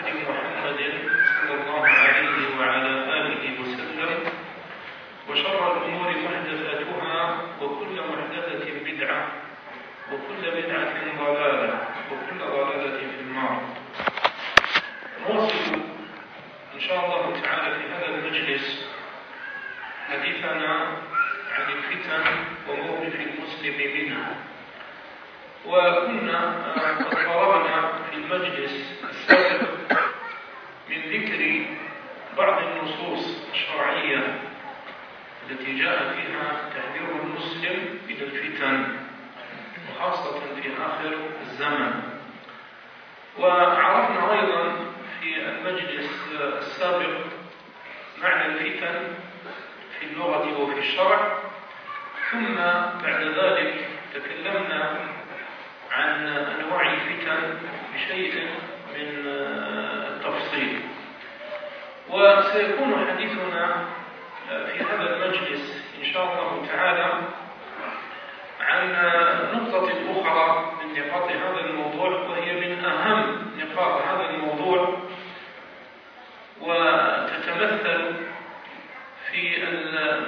هدي محمد صلى الله عليه وعلى آله وسلم وشر الأمور محدثاتها وكل محدثة بدعة وكل بدعة ضلالة وكل ضلالة في النار. نواصل إن شاء الله تعالى في هذا المجلس حديثنا عن الفتن وموقف المسلم منها. وكنا قد في المجلس السابق من ذكر بعض النصوص الشرعية التي جاء فيها تحذير المسلم من الفتن وخاصة في آخر الزمن. وعرفنا أيضا في المجلس السابق معنى الفتن في اللغة وفي الشرع. ثم بعد ذلك تكلمنا عن أنواع الفتن بشيء من التفصيل. وسيكون حديثنا في هذا المجلس إن شاء الله تعالى عن نقطة أخرى من نقاط هذا الموضوع وهي من أهم نقاط هذا الموضوع وتتمثل في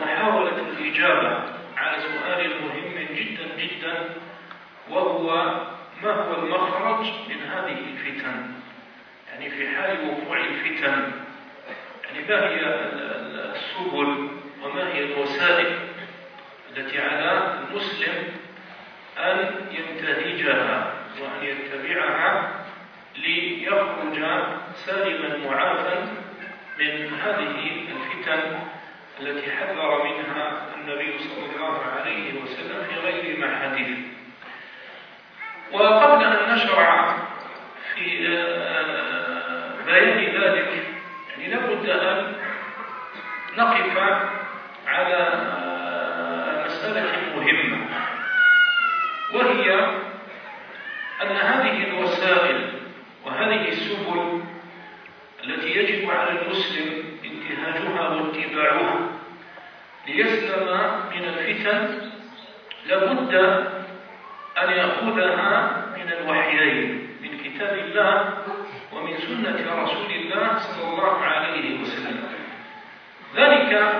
محاولة الإجابة على سؤال مهم جدا جدا وهو ما هو المخرج من هذه الفتن. يعني في حال وقوع الفتن يعني ما هي السبل وما هي الوسائل التي على المسلم أن ينتهجها وأن يتبعها ليخرج سالما معافا من هذه الفتن التي حذر منها النبي صلى الله عليه وسلم في غير حديث وقبل أن نشرع في بيان ذلك يعني لابد أن نقف على مسألة مهمة وهي أن هذه الوسائل وهذه السبل التي يجب على المسلم انتهاجها واتباعها ليسلم من الفتن لابد أن يأخذها من الوحيين من كتاب الله ومن سنة رسول الله صلى الله عليه وسلم. ذلك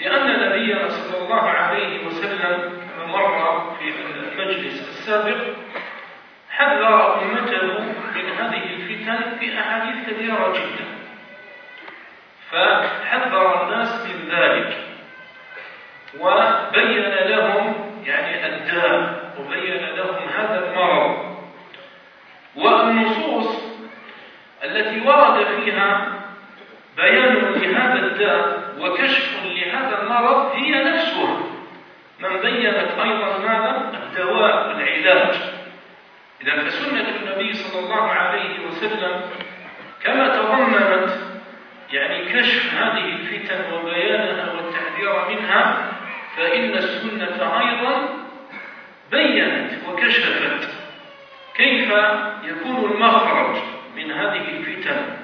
لأن نبينا صلى الله عليه وسلم كما مر في المجلس السابق حذر أمته من هذه الفتن في أحاديث كثيرة جدا. فحذر الناس من ذلك وبين لهم يعني الداء. وبين لهم هذا المرض والنصوص التي ورد فيها بيان لهذا الداء وكشف لهذا المرض هي نفسها. من بينت أيضا ماذا؟ الدواء والعلاج إذا فسنة النبي صلى الله عليه وسلم كما تضمنت يعني كشف هذه الفتن وبيانها والتحذير منها فإن السنة أيضا بينت وكشفت كيف يكون المخرج من هذه الفتن؟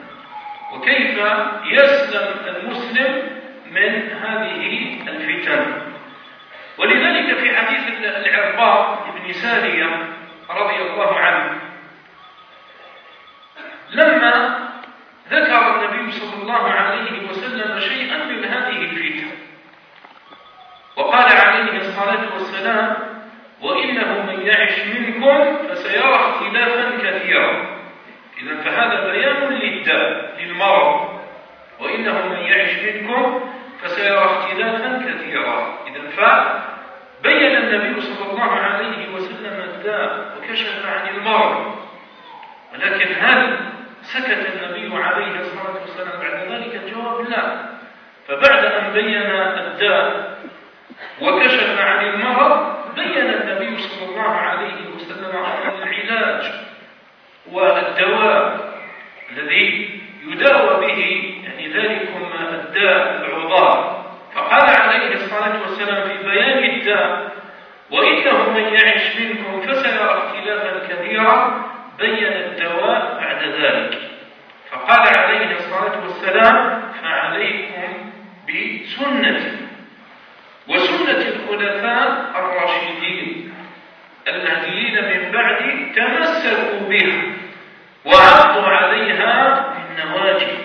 وكيف يسلم المسلم من هذه الفتن؟ ولذلك في حديث العرباط بن سارية رضي الله عنه لما ذكر النبي صلى الله عليه وسلم شيئا من هذه الفتن وقال عليه الصلاة والسلام وإنه من يعش منكم فسيرى اختلافا كثيرا. إذا فهذا بيان للداء للمرض. وإنه من يعش منكم فسيرى اختلافا كثيرا. إذا فبين النبي صلى الله عليه وسلم الداء وكشف عن المرض. ولكن هل سكت النبي عليه الصلاة والسلام بعد ذلك؟ الجواب لا. فبعد أن بين الداء وكشف عن المرض بين النبي صلى الله عليه وسلم العلاج والدواء الذي يداوى به يعني ذلكم الداء العضال فقال عليه الصلاة والسلام في بيان الداء وإنه من يعش منكم فسيرى اختلافا كثيرا بين الدواء بعد ذلك. فقال عليه الصلاة والسلام فعليكم بسنتي. وسنة الخلفاء الراشدين المهديين من بعد تمسكوا بها وعضوا عليها بالنواجذ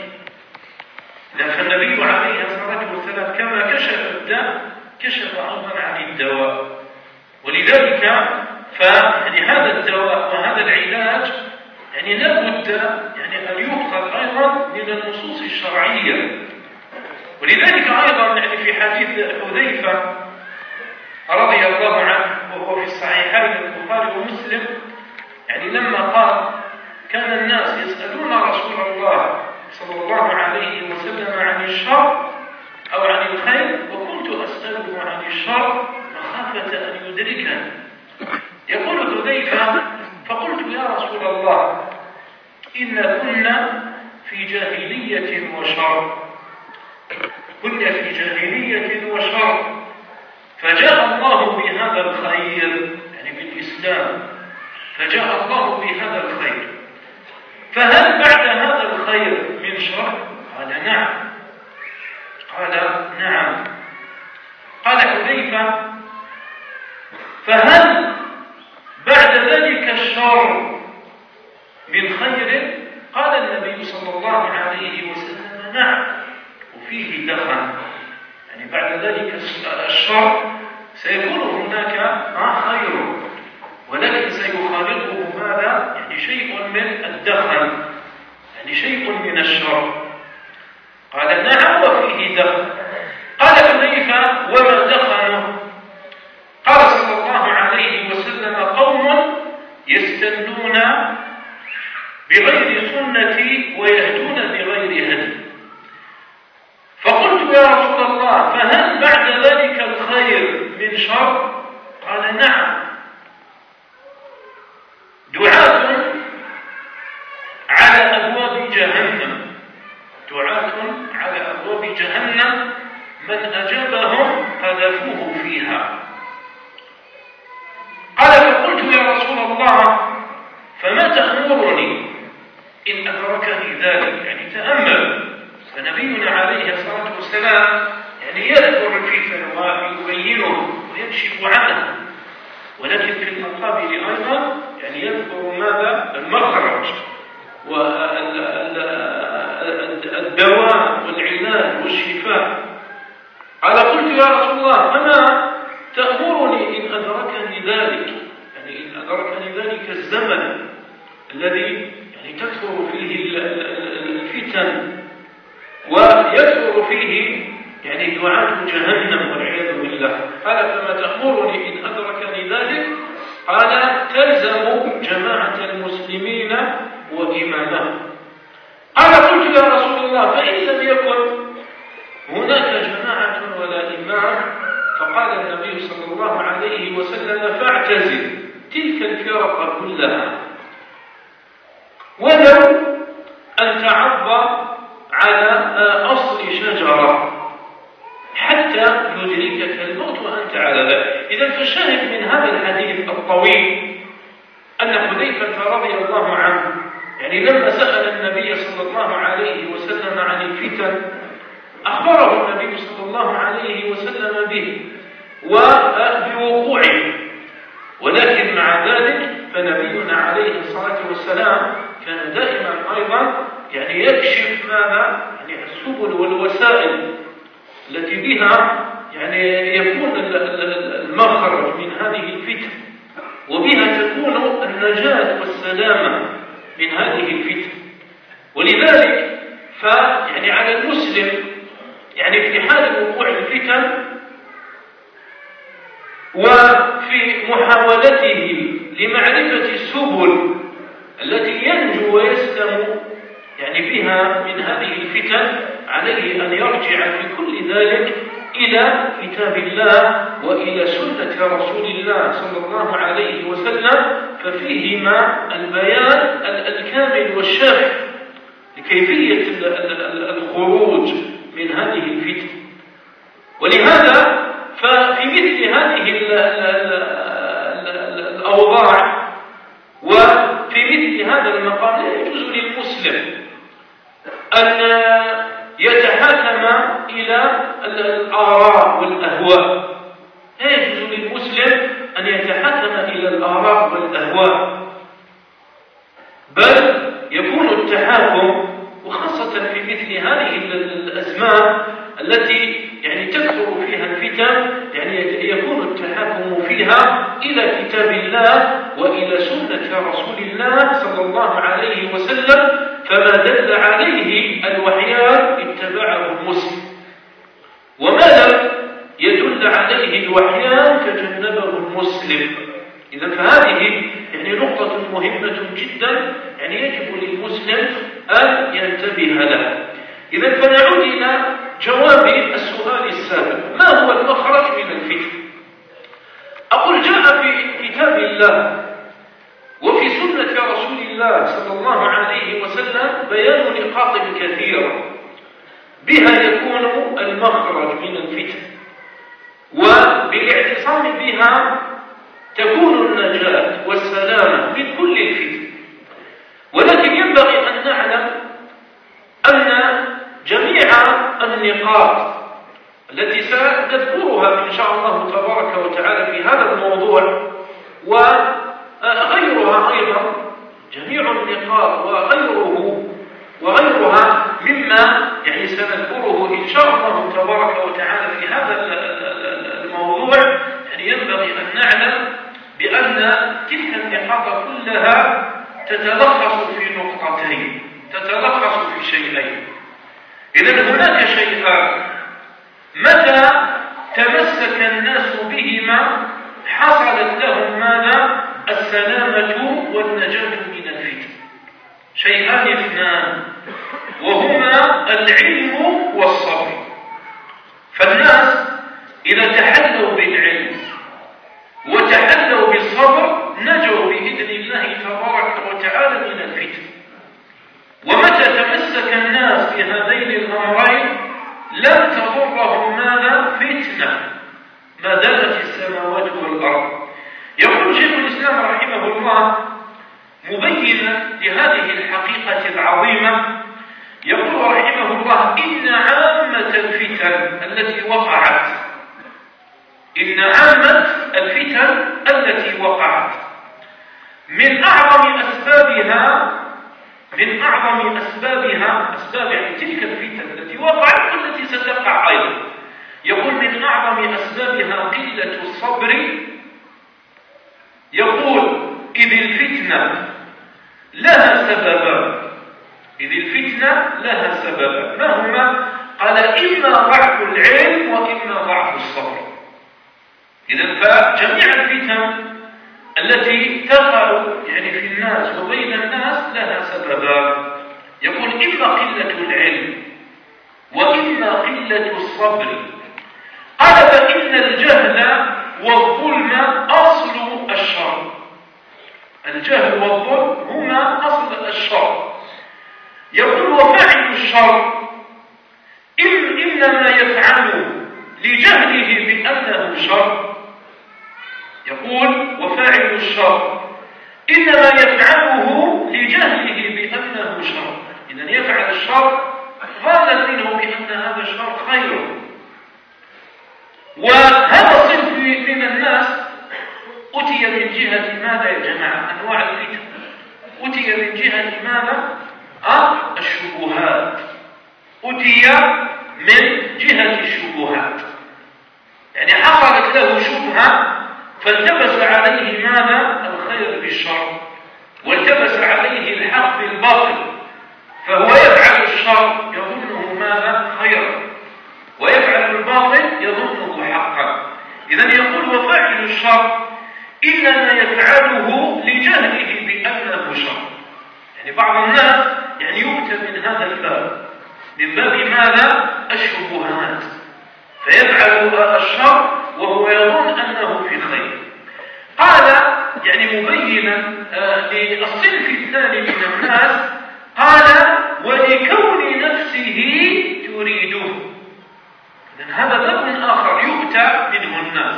فالنبي عليه الصلاة والسلام كما كشف الداء كشف أيضا عن الدواء. ولذلك فهذا الدواء وهذا العلاج يعني لا بد يعني أن يؤخذ أيضا من النصوص الشرعية. ولذلك أيضا يعني في حديث حذيفة رضي الله عنه وهو في الصحيحين البخاري ومسلم يعني لما قال كان الناس يسألون رسول الله صلى الله عليه وسلم عن الشر أو عن الخير وكنت أسأله عن الشر مخافة أن يدركني يقول حذيفة فقلت يا رسول الله إن كنا في جاهلية وشر. كنا في جاهلية وشر. فجاء الله بهذا الخير يعني بالإسلام فجاء الله بهذا الخير. فهل بعد هذا الخير من شر؟ قال نعم. قال نعم. قال حذيفة فهل بعد ذلك الشر من خير؟ قال النبي صلى الله عليه وسلم نعم. وفيه دخل يعني بعد ذلك الشر سيكون هناك خير. ولكن سيخالطه ماذا؟ يعني شيء من الدخل يعني شيء من الشر قال نعم وفيه دخل قال حذيفة وما دخل قال صلى الله عليه وسلم قوم يستنون بغير سنتي ويهدون بغير هدي. يا رسول الله فهل بعد ذلك الخير من شر؟ قال نعم. دعاة على أبواب جهنم. دعاة على أبواب جهنم. من أجابهم قذفوه فيها. قال فقلت يا رسول الله فما تأمرني؟ إن أدركني ذلك. يعني تأمل. فنبينا عليه الصلاة والسلام يعني يذكر الفتن ويبينه ويكشف عنه. ولكن في المقابل أيضا يعني يذكر ماذا؟ المخرج والدواء والعلاج والشفاء. قال قلت يا رسول الله فما تأمرني إن أدركني ذلك يعني إن أدركني ذلك الزمن الذي يعني تكثر فيه الفتن ويكثر فيه يعني دعاة جهنم والعياذ بالله. قال فما تأمرني إن أدركني ذلك؟ قال تلزم جماعة المسلمين وإمامهم. قال قلت يا رسول الله فإن لم يكن هناك جماعة ولا إمام فقال النبي صلى الله عليه وسلم فاعتزل تلك الفرق كلها. ولو أن تعض على أصل شجرة حتى يدركك الموت وأنت على ذلك. إذا فالشاهد من هذا الحديث الطويل أن حذيفة رضي الله عنه يعني لما سأل النبي صلى الله عليه وسلم عن الفتن أخبره النبي صلى الله عليه وسلم به وبوقوعه. ولكن مع ذلك فنبينا عليه الصلاة والسلام كان دائما أيضا يعني يكشف ماذا يعني السبل والوسائل التي بها يعني يكون المخرج من هذه الفتن. وبها تكون النجاة والسلامة من هذه الفتن. ولذلك فيعني على المسلم يعني في حال وقوع الفتن وفي محاولته لمعرفة السبل التي ينجو ويسلم يعني بها من هذه الفتن عليه أن يرجع في كل ذلك إلى كتاب الله وإلى سنة رسول الله صلى الله عليه وسلم ففيهما البيان الكامل والشافي لكيفية الخروج من هذه الفتن. ولهذا ففي مثل هذه الأوضاع وفي مثل هذا المقام لا يجوز للمسلم أن يتحاكم إلى الآراء والأهواء. لا يجوز للمسلم أن يتحكم إلى الآراء والأهواء. بل يكون التحاكم وخاصة في مثل هذه الأزمان التي يعني تكثر فيها الفتن يعني يكون التحاكم فيها إلى كتاب الله وإلى سنة رسول الله صلى الله عليه وسلم فما دل عليه الوحيان اتبعه المسلم. وما لم يدل عليه الوحيان تجنبه المسلم. إذا فهذه يعني نقطة مهمة جدا يعني يجب للمسلم أن ينتبه لها. إذا فنعود إلى جواب السؤال السابق. ما هو المخرج من الفتن أقول جاء في كتاب الله وفي سنة رسول الله صلى الله عليه وسلم بيان نقاط كثيرة. بها يكون المخرج من الفتن وبالاعتصام بها تكون النجاة والسلامة من كل الفتن. ولكن ينبغي أن نعلم أن جميع النقاط التي سنذكرها إن شاء الله تبارك وتعالى في هذا الموضوع وغيرها أيضا جميع النقاط وغيره وغيرها مما يعني سنذكره إن شاء الله تبارك وتعالى في هذا الموضوع. يعني ينبغي أن نعلم بأن تلك النقاط كلها تتلخص في نقطتين تتلخص في شيئين. إذا هناك شيئان. متى تمسك الناس بهما؟ حصلت لهم ماذا؟ السلامة والنجاة من الفتن شيئان اثنان وهما العلم والصبر. فالناس إذا تحلوا بالعلم وتحلوا بالصبر نجوا بإذن الله تبارك وتعالى من الفتن. ومتى تمسك الناس بهذين الأمرين؟ لم تضرهم ماذا؟ فتنة. ما دامت السماوات والأرض. يقول شيخ الإسلام رحمه الله مبينا لهذه الحقيقة العظيمة. يقول رحمه الله إن عامة الفتن التي وقعت. إن عامة الفتن التي وقعت. من أعظم أسبابها من أعظم أسبابها أسباب يعني تلك الفتن التي وقعت والتي ستقع أيضا. يقول من أعظم أسبابها قلة الصبر. يقول إذ الفتنة لها سببان إذ الفتنة لها سببان ما هما؟ قال إما ضعف العلم وإما ضعف الصبر. إذا فجميع الفتن التي تقع يعني في الناس وبين الناس لها سببان يقول إما قلة العلم وإما قلة الصبر. قال فإن الجهل والظلم أصل الشر. الجهل والظلم هما أصل الشر. يقول وفاعل الشر. إنما يفعله لجهله بأنه شر. يقول وفاعل الشر. إنما يفعله لجهله بأنه شر. إذا يفعل الشر ظانا منه بأن هذا الشر خير وهذا صنف من الناس أتي من جهة ماذا يا جماعة؟ أنواع الفتن أتي من جهة ماذا؟ أه الشبهات. أتي من جهة الشبهات. يعني حصلت له شبهة فالتبس عليه ماذا الخير بالشر والتبس عليه الحق بالباطل فهو يفعل الشر يظنه ماذا؟ خيرا ويفعل الباطل يظنه حقا. إذا يقول وفاعل الشر إنما يفعله لجهله بأنه شر. يعني بعض الناس يعني يؤتى من هذا الباب من باب ماذا؟ الشبهات. فيفعل الشر وهو يظن أنه في خير. قال يعني مبينا آه، للصنف الثاني من الناس قال ولكون نفسه تريده. إذن هذا باب آخر يؤتى منه الناس.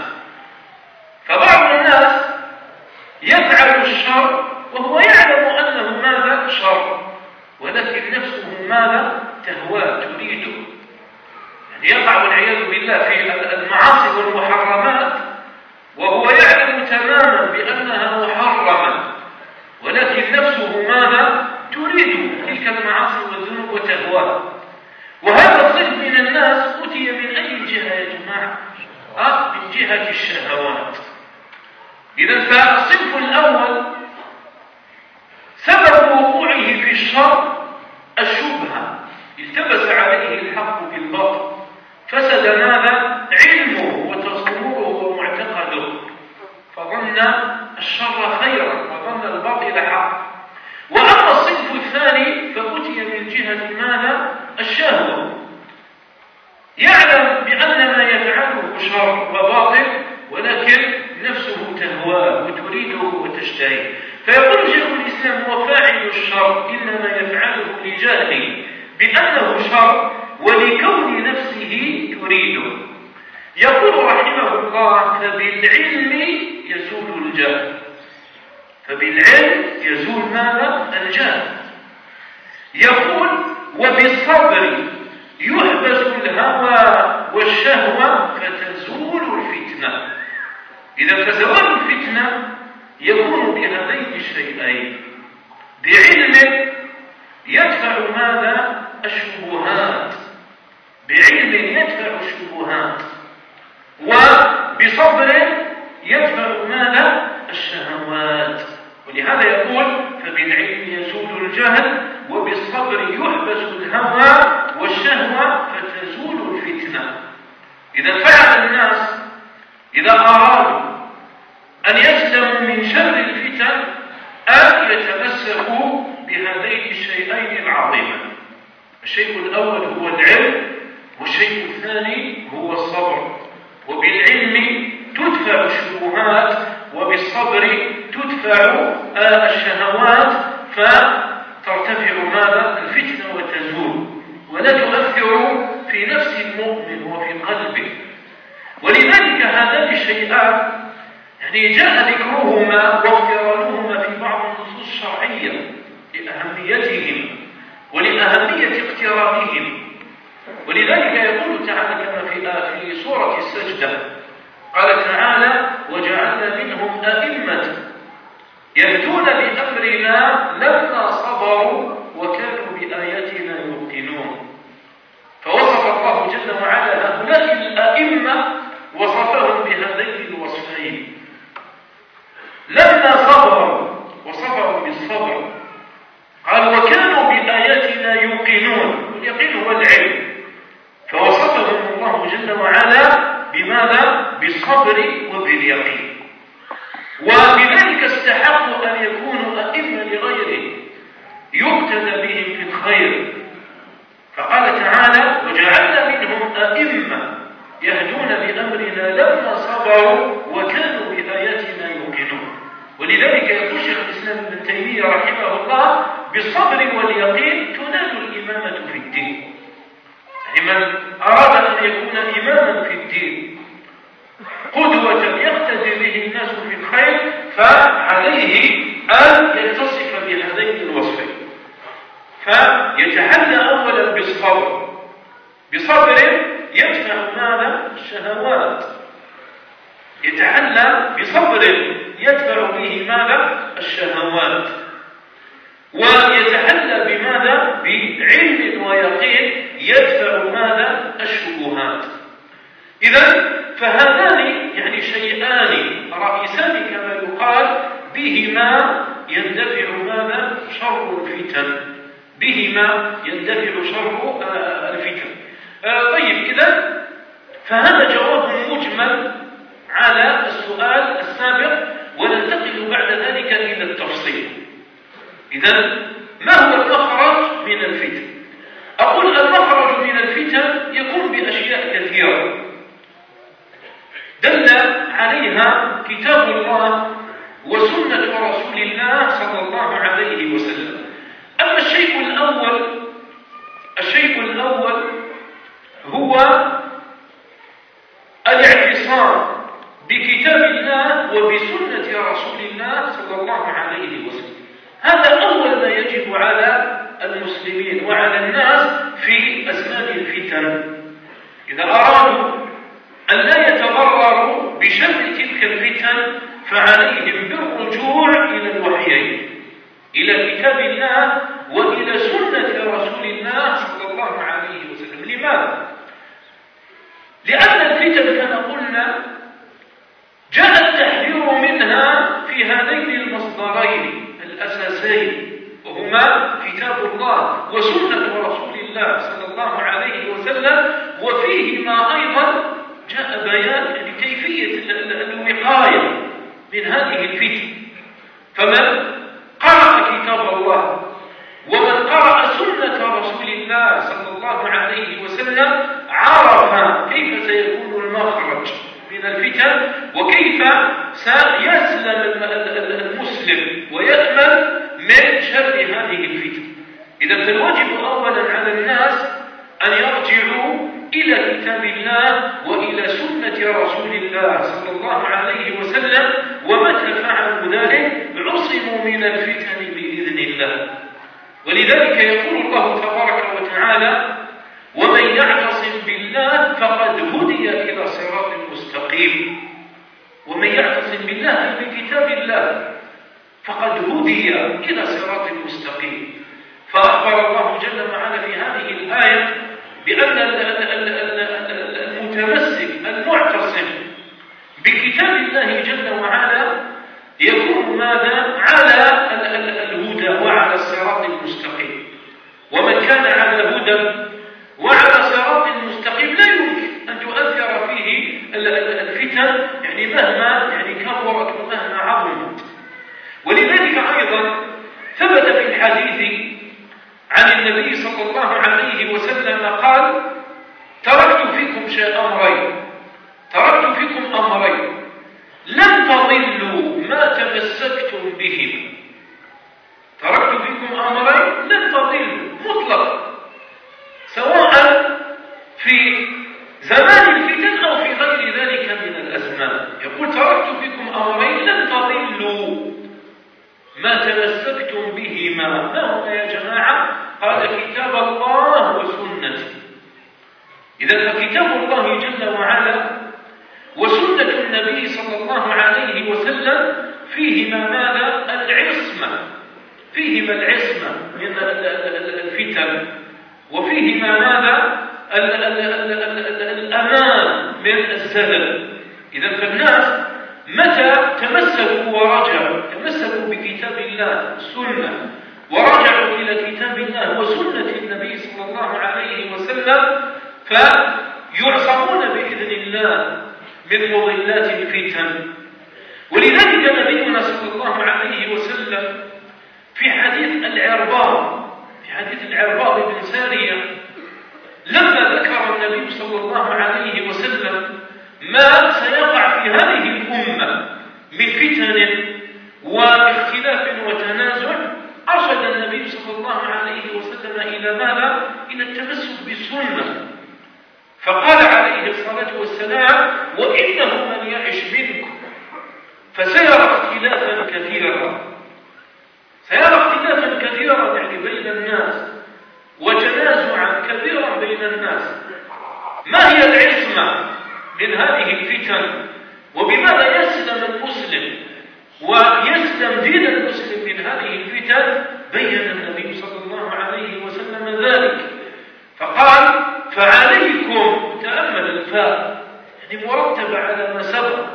فبعض الناس يفعل الشر وهو يعلم أنه ماذا؟ شر. ولكن نفسه ماذا؟ تهواه تريده. يقع والعياذ بالله في المعاصي والمحرمات وهو يعلم تماما بأنها محرمة ولكن نفسه ماذا؟ تريد تلك المعاصي والذنوب وتهواه وهذا الصنف من الناس أتي من أي جهة يا جماعة؟ أه من جهة الشهوات. إذا فالصنف الأول سبب وقوعه في الشر الشبهة التبس عليه الحق بالباطل. فسد ماذا؟ علمه وتصوره ومعتقده فظن الشر خيرا وظن الباطل حق وأما الصنف الثاني فأتي من جهة ماذا؟ الشهوة يعلم بأن ما يفعله شر وباطل ولكن نفسه تهواه وتريده وتشتهيه فيقول شيخ الإسلام هو فاعل الشر إنما يفعله لجهله بأنه شر ولكون نفسه تريده. يقول رحمه الله فبالعلم يزول الجهل. فبالعلم يزول ماذا؟ الجهل. يقول وبالصبر يحبس الهوى والشهوة فتزول الفتنة. إذا فزوال الفتنة يكون بهذين الشيئين. بعلم يدفع ماذا؟ الشبهات. بعلم يدفع الشبهات وبصبر يدفع ماذا؟ الشهوات ولهذا يقول فبالعلم يزول الجهل وبالصبر يحبس الهوى والشهوة فتزول الفتنة إذا فعل الناس إذا أرادوا أن يسلموا من شر الفتن أن يتمسكوا بهذين الشيئين العظيمين الشيء الأول هو العلم والشيء الثاني هو الصبر. وبالعلم تدفع الشبهات وبالصبر تدفع الشهوات فترتفع ماذا؟ الفتنة وتزول ولا تؤثر في نفس المؤمن وفي قلبه. ولذلك هذان الشيئان يعني جاء ذكرهما واقترانهما في بعض النصوص الشرعية لأهميتهم ولأهمية اقترانهم ولذلك يقول تعالى كما في في سورة السجدة قال تعالى وجعلنا منهم أئمة يهدون بأمرنا لما صبروا وكانوا بآياتنا يوقنون. فوصف الله جل وعلا هؤلاء الأئمة وصفهم بهذين الوصفين. لما صبروا وصبروا بالصبر قال وكانوا بآياتنا يوقنون. واليقين هو العلم. فوصفهم الله جل وعلا بماذا؟ بالصبر وباليقين وبذلك استحقوا أن يكونوا أئمة لغيره يقتدى بهم في الخير. فقال تعالى وجعلنا منهم أئمة يهدون بأمرنا لما صبروا وكانوا بآياتنا يوقنون. ولذلك يقول شيخ الإسلام ابن تيمية رحمه الله بالصبر واليقين تنال الإمامة في الدين. يعني من أراد أن يكون إماما في الدين قدوة يقتدي به الناس في الخير فعليه أن يتصف بهذين الوصفين فيتحلى أولا بالصبر بصبر يدفع ماذا؟ الشهوات يتحلى بصبر يدفع به ماذا؟ الشهوات ويتحلى بماذا؟ بعلم ويقين يدفع ماذا؟ الشبهات. إذا فهذان يعني شيئان رئيسان كما يقال بهما يندفع ماذا؟ شر الفتن. بهما يندفع شر آه، الفتن. آه، طيب إذا فهذا جواب مجمل على السؤال السابق وننتقل بعد ذلك إلى التفصيل. إذا ما هو المخرج من الفتن؟ أقول المخرج من الفتن يكون بأشياء كثيرة. دل عليها كتاب الله وسنة رسول الله صلى الله عليه وسلم. أما الشيء الأول الشيء الأول هو الاعتصام بكتاب الله وبسنة رسول الله صلى الله عليه وسلم. هذا أول ما يجب على المسلمين وعلى الناس في أزمان الفتن. إذا أرادوا أن لا يتضرروا بشر تلك الفتن فعليهم بالرجوع إلى الوحيين إلى كتاب الله وإلى سنة رسول الله صلى الله عليه وسلم. لماذا؟ لأن الفتن كما قلنا جاء التحذير منها في هذين المصدرين. الأساسين وهما كتاب الله وسنة رسول الله صلى الله عليه وسلم وفيهما أيضا جاء بيان يعني كيفية الوقاية من هذه الفتن. فمن قرأ كتاب الله ومن قرأ سنة رسول الله صلى الله عليه وسلم عرف كيف سيكون المخرج. من الفتن وكيف سيسلم المسلم ويأمن من شر هذه الفتن إذا فالواجب أولا على الناس أن يرجعوا إلى كتاب الله وإلى سنة رسول الله صلى الله عليه وسلم ومتى فعلوا ذلك؟ عصموا من الفتن بإذن الله. ولذلك يقول الله تبارك وتعالى عليه وسلم ما سيقع في هذه الأمة من فتن واختلاف وتنازع أرشد النبي صلى الله عليه وسلم إلى ماذا؟ إلى التمسك بالسنة. فقال عليه الصلاة والسلام وإنه من يعش منكم فسيرى اختلافا كثيرا. سيرى اختلافا كثيرا يعني بين الناس وتنازعا كبيرا بين الناس. ما هي العصمة من هذه الفتن؟ وبماذا يسلم المسلم؟ ويسلم دين المسلم من هذه الفتن؟ بين النبي صلى الله عليه وسلم ذلك. فقال فعليكم تأمل الفاء يعني مرتبة على ما سبق.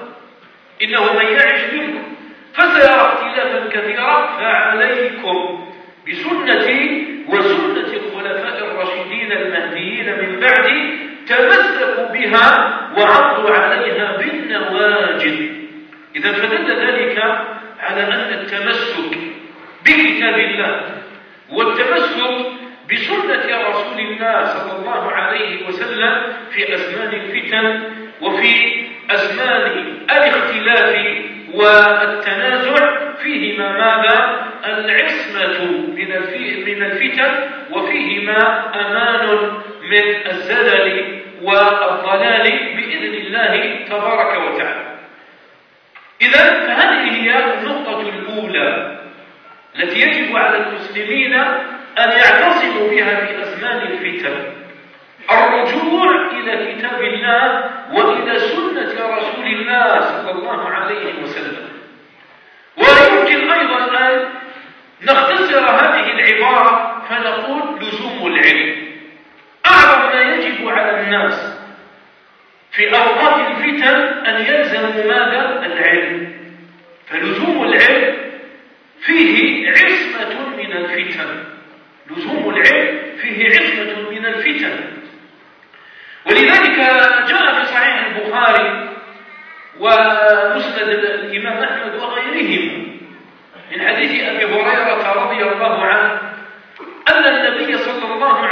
إنه من يعش منكم. فسيرى اختلافا كثيرا. فعليكم. بسنتي وسنة الخلفاء الراشدين المهديين من بعدي تمسكوا بها وعضوا عليها بالنواجذ. إذا فدل ذلك على أن التمسك بكتاب الله والتمسك بسنة رسول الله صلى الله عليه وسلم في أزمان الفتن وفي أزمان الاختلاف والتنازع فيهما ماذا؟ العصمة من الفتن وفيهما أمان من الزلل. والضلال بإذن الله تبارك وتعالى. إذا فهذه هي النقطة الأولى التي يجب على المسلمين أن يعتصموا بها في أزمان الفتن. الرجوع إلى كتاب الله وإلى سنة رسول الله صلى الله عليه وسلم. ويمكن أيضا أن نختصر هذه العبارة فنقول لزوم العلم. أعظم ما يجب على الناس في أوقات الفتن أن يلزموا ماذا؟ العلم. فلزوم العلم فيه عصمة من الفتن. لزوم العلم فيه عصمة من الفتن. ولذلك جاء في صحيح البخاري ومسند الإمام أحمد وغيرهم من حديث أبي هريرة رضي الله عنه أن النبي صلى الله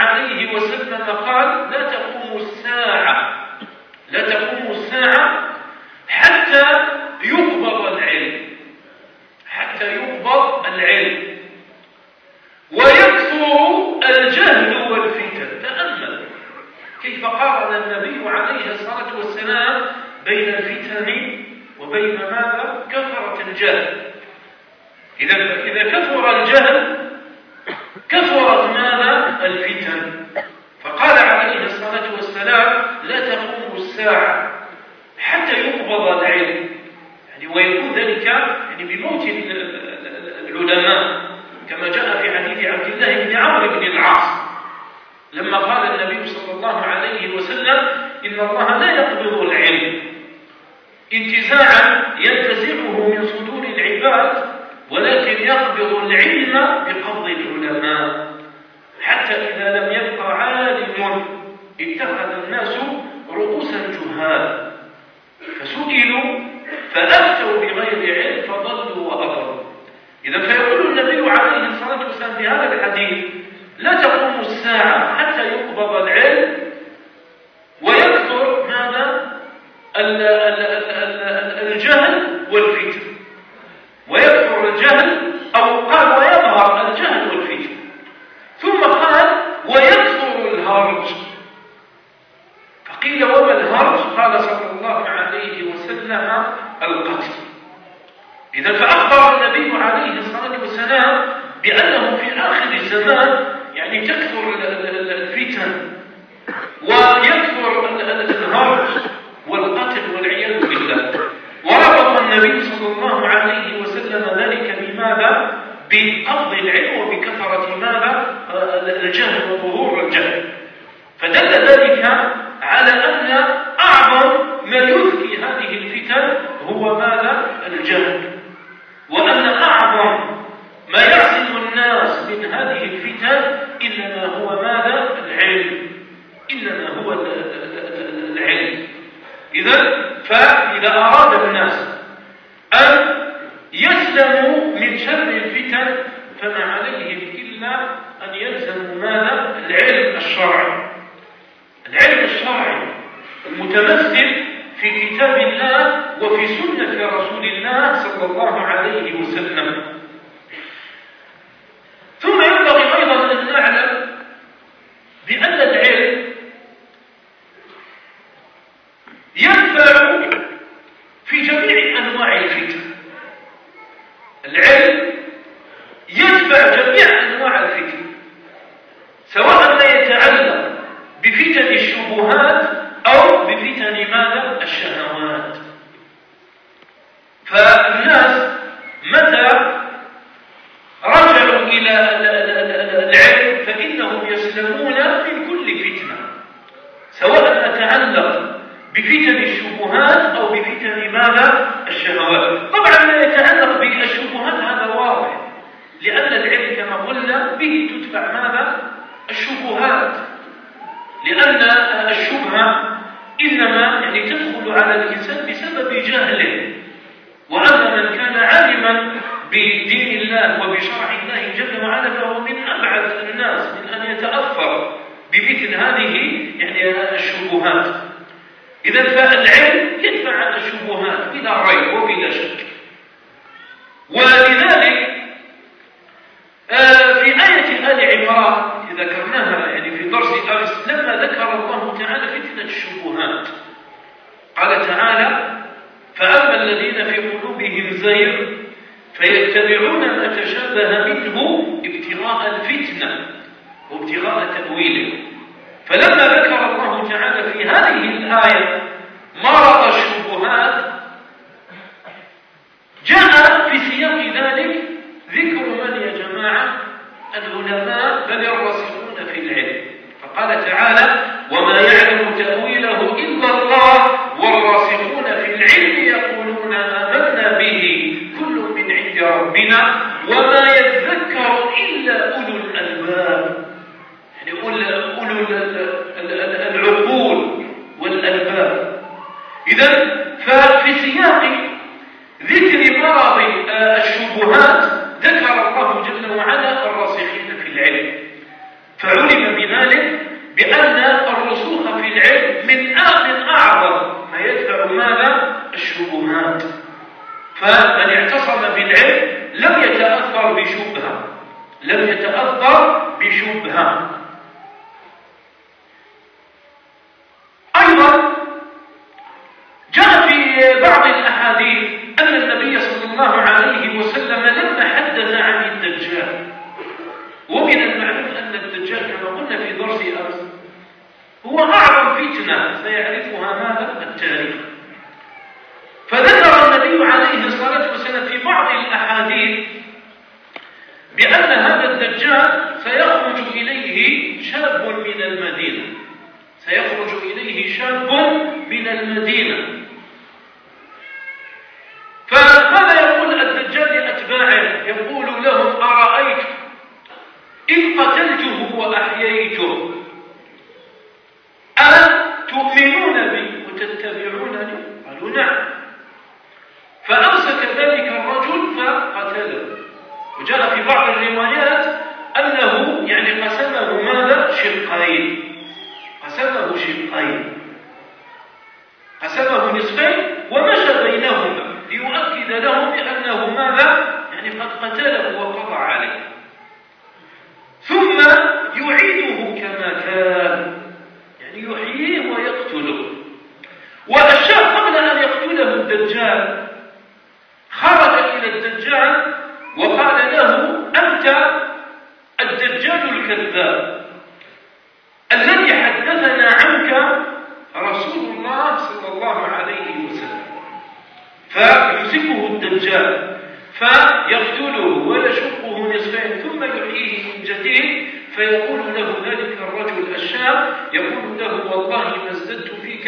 وسلم قال لا تقوم الساعة. لا تقوم الساعة حتى يقبض العلم. حتى يقبض العلم. ويكثر الجهل والفتن. تأمل. كيف قارن النبي عليه الصلاة والسلام بين الفتن وبين ماذا؟ كثرة الجهل. إذا إذا كثر الجهل كثرت ماذا؟ الفتن فقال عليه الصلاة والسلام لا تقوم الساعة حتى يقبض العلم يعني ويكون ذلك يعني بموت العلماء كما جاء في حديث عبد الله بن عمرو بن العاص لما قال النبي صلى الله عليه وسلم إن الله لا يقبض العلم. انتزاعا ينتزعه من صدور العباد ولكن يقبض العلم بقبض العلماء حتى إذا لم يبقى عالم اتخذ الناس رؤوسا جهال فسئلوا فأفتوا بغير علم فضلوا وأضلوا إذا فيقول النبي عليه الصلاة والسلام في هذا الحديث لا تقوم الساعة حتى يقبض العلم ويكثر ماذا الجهل والفتن ويكثر الجهل أو قال ويظهر الجهل والفتن ثم قال ويكثر الهرج فقيل وما الهرج قال صلى الله عليه وسلم القتل إذا فأخبر النبي عليه الصلاة والسلام بأنه في آخر الزمان يعني تكثر الفتن ويكثر الهرج والقتل والعياذ بالله وربط النبي صلى الله عليه وسلم ذلك بماذا؟ بقبض العلم وبكثرة ماذا؟ الجهل وظهور الجهل فدل ذلك على أن أعظم ما يذكي هذه الفتن هو ماذا؟ الجهل وأن أعظم ما يعصم الناس من هذه الفتن إنما هو ماذا؟ العلم إنما هو العلم إذا فإذا أراد الناس أن يسلموا من شر الفتن فما عليهم إلا أن يلزموا ماذا؟ العلم الشرعي العلم الشرعي المتمثل في كتاب الله وفي سنة رسول الله صلى الله عليه وسلم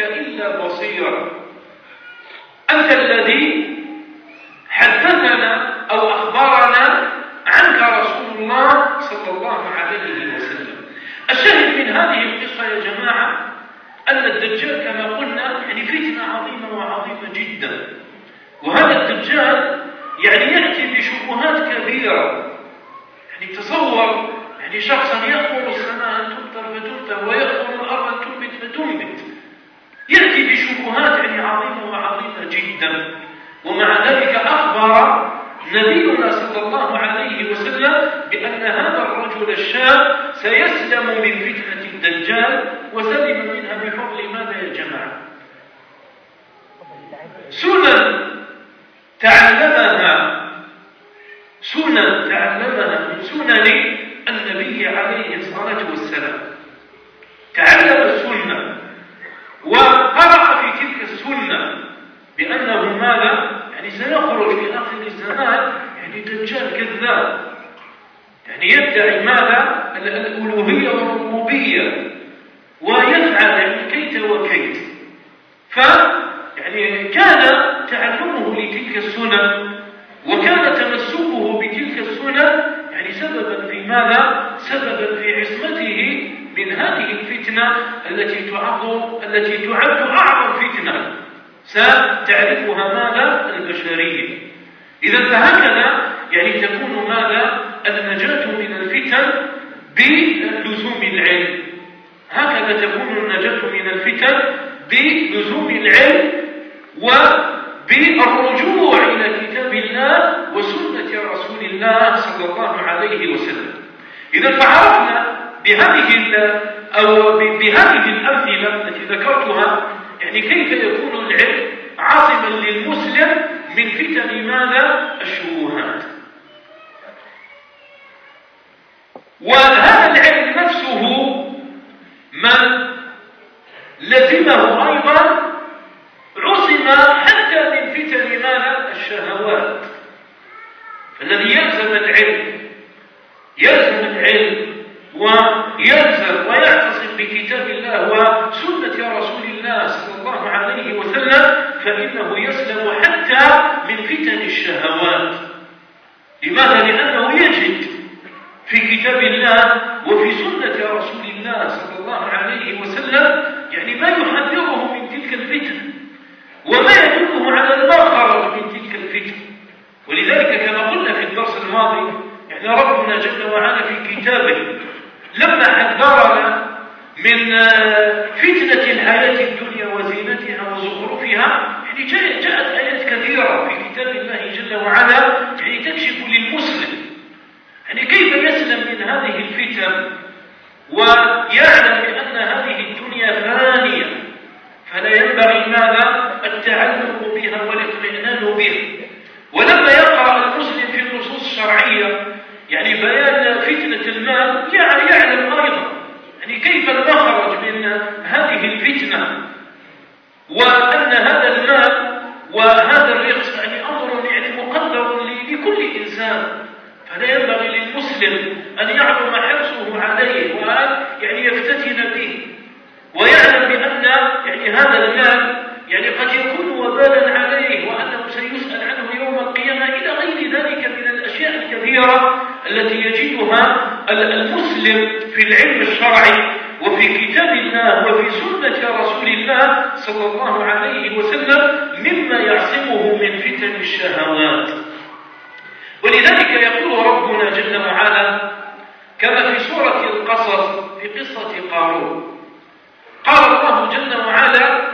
إلا بصيرا. أنت الذي حدثنا أو أخبرنا عنك رسول الله صلى الله عليه وسلم. الشاهد من هذه القصة يا جماعة أن الدجال كما قلنا يعني فتنة عظيمة وعظيمة جدا. وهذا الدجال يعني يأتي بشبهات كبيرة. يعني تصور يعني شخصا يأمر السماء أن تمطر فتمطر ويأمر الأرض أن تنبت فتنبت. يأتي بشبهات يعني عظيمة وعظيمة جدا. ومع ذلك أخبر نبينا صلى الله عليه وسلم بأن هذا الرجل الشاب سيسلم من فتنة الدجال وسلم منها بفضل ماذا يا جماعة؟ سنن تعلمها سنن تعلمها من سنن النبي عليه الصلاة والسلام. تعلم السنة. وقرأ في تلك السنة بأنه ماذا؟ يعني سيخرج في آخر الزمان يعني دجال كذاب. يعني يدعي ماذا؟ الألوهية والربوبية ويفعل يعني كيت وكيت ف يعني كان تعلمه لتلك السنن وكان تمسكه بتلك السنن يعني سببا في ماذا؟ سببا في عصمته من هذه الفتنة التي تعظم التي تعد أعظم فتنة ستعرفها ماذا؟ البشرية إذا فهكذا يعني تكون ماذا؟ النجاة من الفتن بلزوم العلم هكذا تكون النجاة من الفتن بلزوم العلم وبالرجوع إلى كتاب الله وسنة رسول الله صلى الله عليه وسلم إذا فعرفنا بهذه أو بهذه الأمثلة التي ذكرتها يعني كيف يكون العلم عاصما للمسلم من فتن ماذا؟ الشبهات. وهذا العلم نفسه من لزمه أيضا عصم حتى من فتن ماذا؟ الشهوات. الذي يلزم العلم يلزم العلم ويلزم ويعتصم بكتاب الله وسنة رسول الله صلى الله عليه وسلم فإنه يسلم حتى من فتن الشهوات لماذا؟ لأنه يجد في كتاب الله وفي سنة رسول الله صلى الله عليه وسلم يعني ما يحذره من تلك الفتن وما يدله على المخرج من تلك الفتن ولذلك كما قلنا في الدرس الماضي يعني ربنا جل وعلا في كتابه لما حذرنا من فتنة الحياة الدنيا وزينتها وزخرفها يعني جاءت آيات كثيرة في كتاب الله جل وعلا يعني تكشف للمسلم يعني كيف يسلم من هذه الفتن ويعلم بأن هذه الدنيا فانية فلا ينبغي ماذا؟ التعلق بها والاطمئنان بها. ولما يقرأ المسلم في النصوص الشرعية يعني بيان المال يعني يعلم أيضا. يعني كيف المخرج من هذه الفتنة؟ وأن هذا المال وهذا الرزق يعني أمر يعني مقدر لكل إنسان. فلا ينبغي للمسلم أن يعظم حرصه عليه وأن يعني يفتتن به. ويعلم بأن يعني هذا المال يعني قد يكون وبالا عليه وأنه سيسأل عنه يوم القيامة إلى غير ذلك من الأشياء الكثيرة التي يجدها المسلم في العلم الشرعي وفي كتاب الله وفي سنة رسول الله صلى الله عليه وسلم مما يعصمه من فتن الشهوات. ولذلك يقول ربنا جل وعلا كما في سورة القصص في قصة قارون. قال الله جل وعلا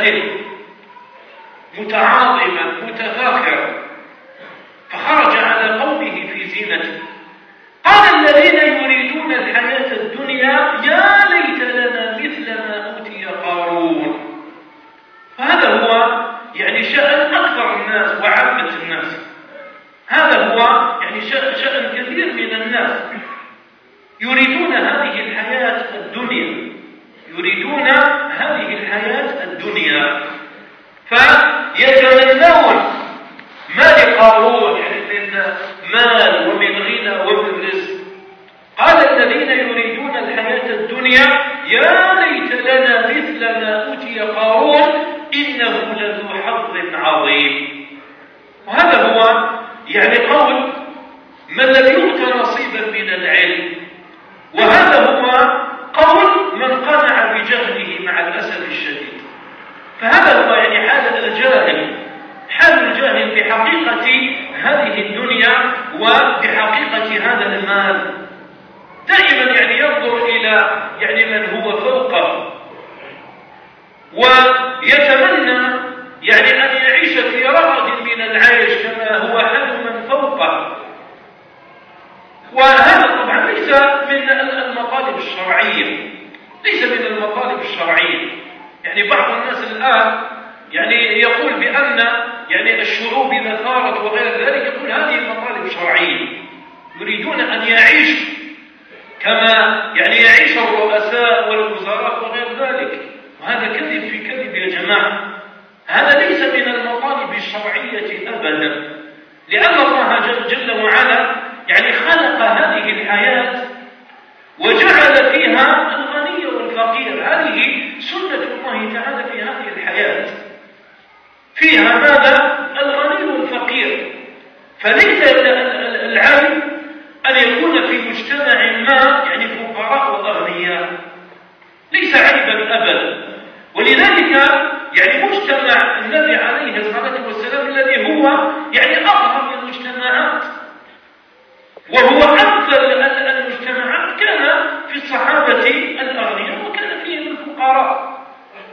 أبهته عيبا أبدا ولذلك يعني مجتمع النبي عليه الصلاة والسلام الذي هو يعني أظهر المجتمعات وهو أفضل المجتمعات كان في الصحابة الأغنياء وكان فيهم الفقراء.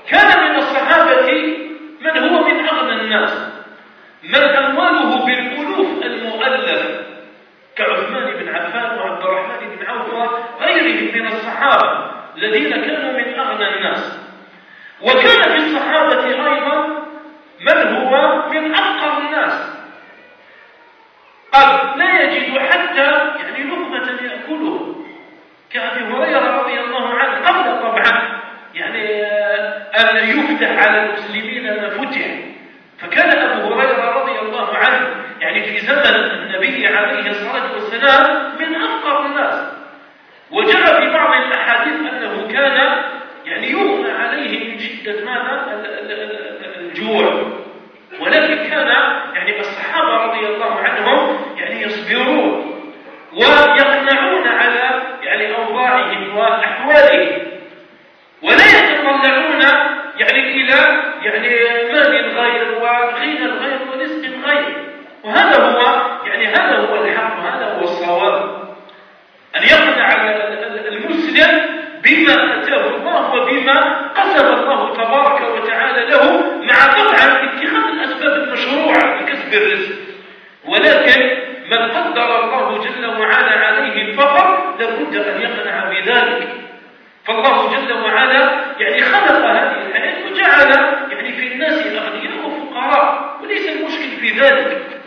كان من الصحابة من هو من أغنى الناس. من أمواله بالألوف المؤلفة كعثمان بن عفان وعبد الرحمن بن عوف وغيرهم من الصحابة. الذين كانوا من أغنى الناس. وكان في الصحابة أيضا من هو؟ من أفقر الناس. قد لا يجد حتى يعني لقمة يأكله كأبي هريرة رضي الله عنه قبل طبعا يعني أن يفتح على المسلمين ما فتح. فكان أبو هريرة رضي الله عنه يعني في زمن النبي عليه الصلاة والسلام من أفقر الناس. وجاء في بعض الأحاديث أنه كان يعني يغنى عليه من شدة ماذا؟ الجوع. ولكن كان يعني الصحابة رضي الله عنهم يعني يصبرون ويقنعون على يعني أوضاعهم وأحوالهم. ولا يتطلعون يعني إلى يعني مال الغير وغنى الغير ورزق الغير وهذا هو يعني هذا هو الحق وهذا هو الصواب. أن يقنع المسلم بما أتاه الله وبما قسم الله تبارك وتعالى له مع طبعا اتخاذ الأسباب المشروعة لكسب الرزق. ولكن من قدر الله جل وعلا عليه الفقر لابد أن يقنع بذلك. فالله جل وعلا يعني خلق هذه الحياة وجعل يعني في الناس أغنياء وفقراء وليس المشكل في ذلك.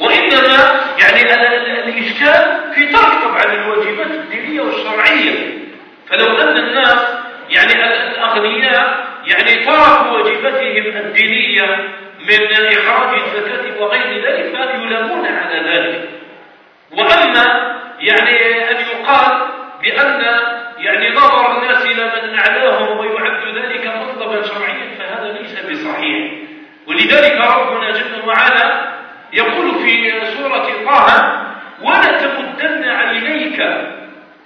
وإنما يعني الإشكال في ترك طبعا الواجبات الدينية والشرعية. فلو أن الناس يعني الأغنياء يعني تركوا واجباتهم الدينية من إخراج الزكاة وغير ذلك فيلامون على ذلك؟ وأما يعني أن يقال بأن يعني نظر الناس إلى من أعلاهم ويعد ذلك مطلبا شرعيا فهذا ليس بصحيح. ولذلك ربنا جل وعلا يقول في سورة طه ولا تمدن عينيك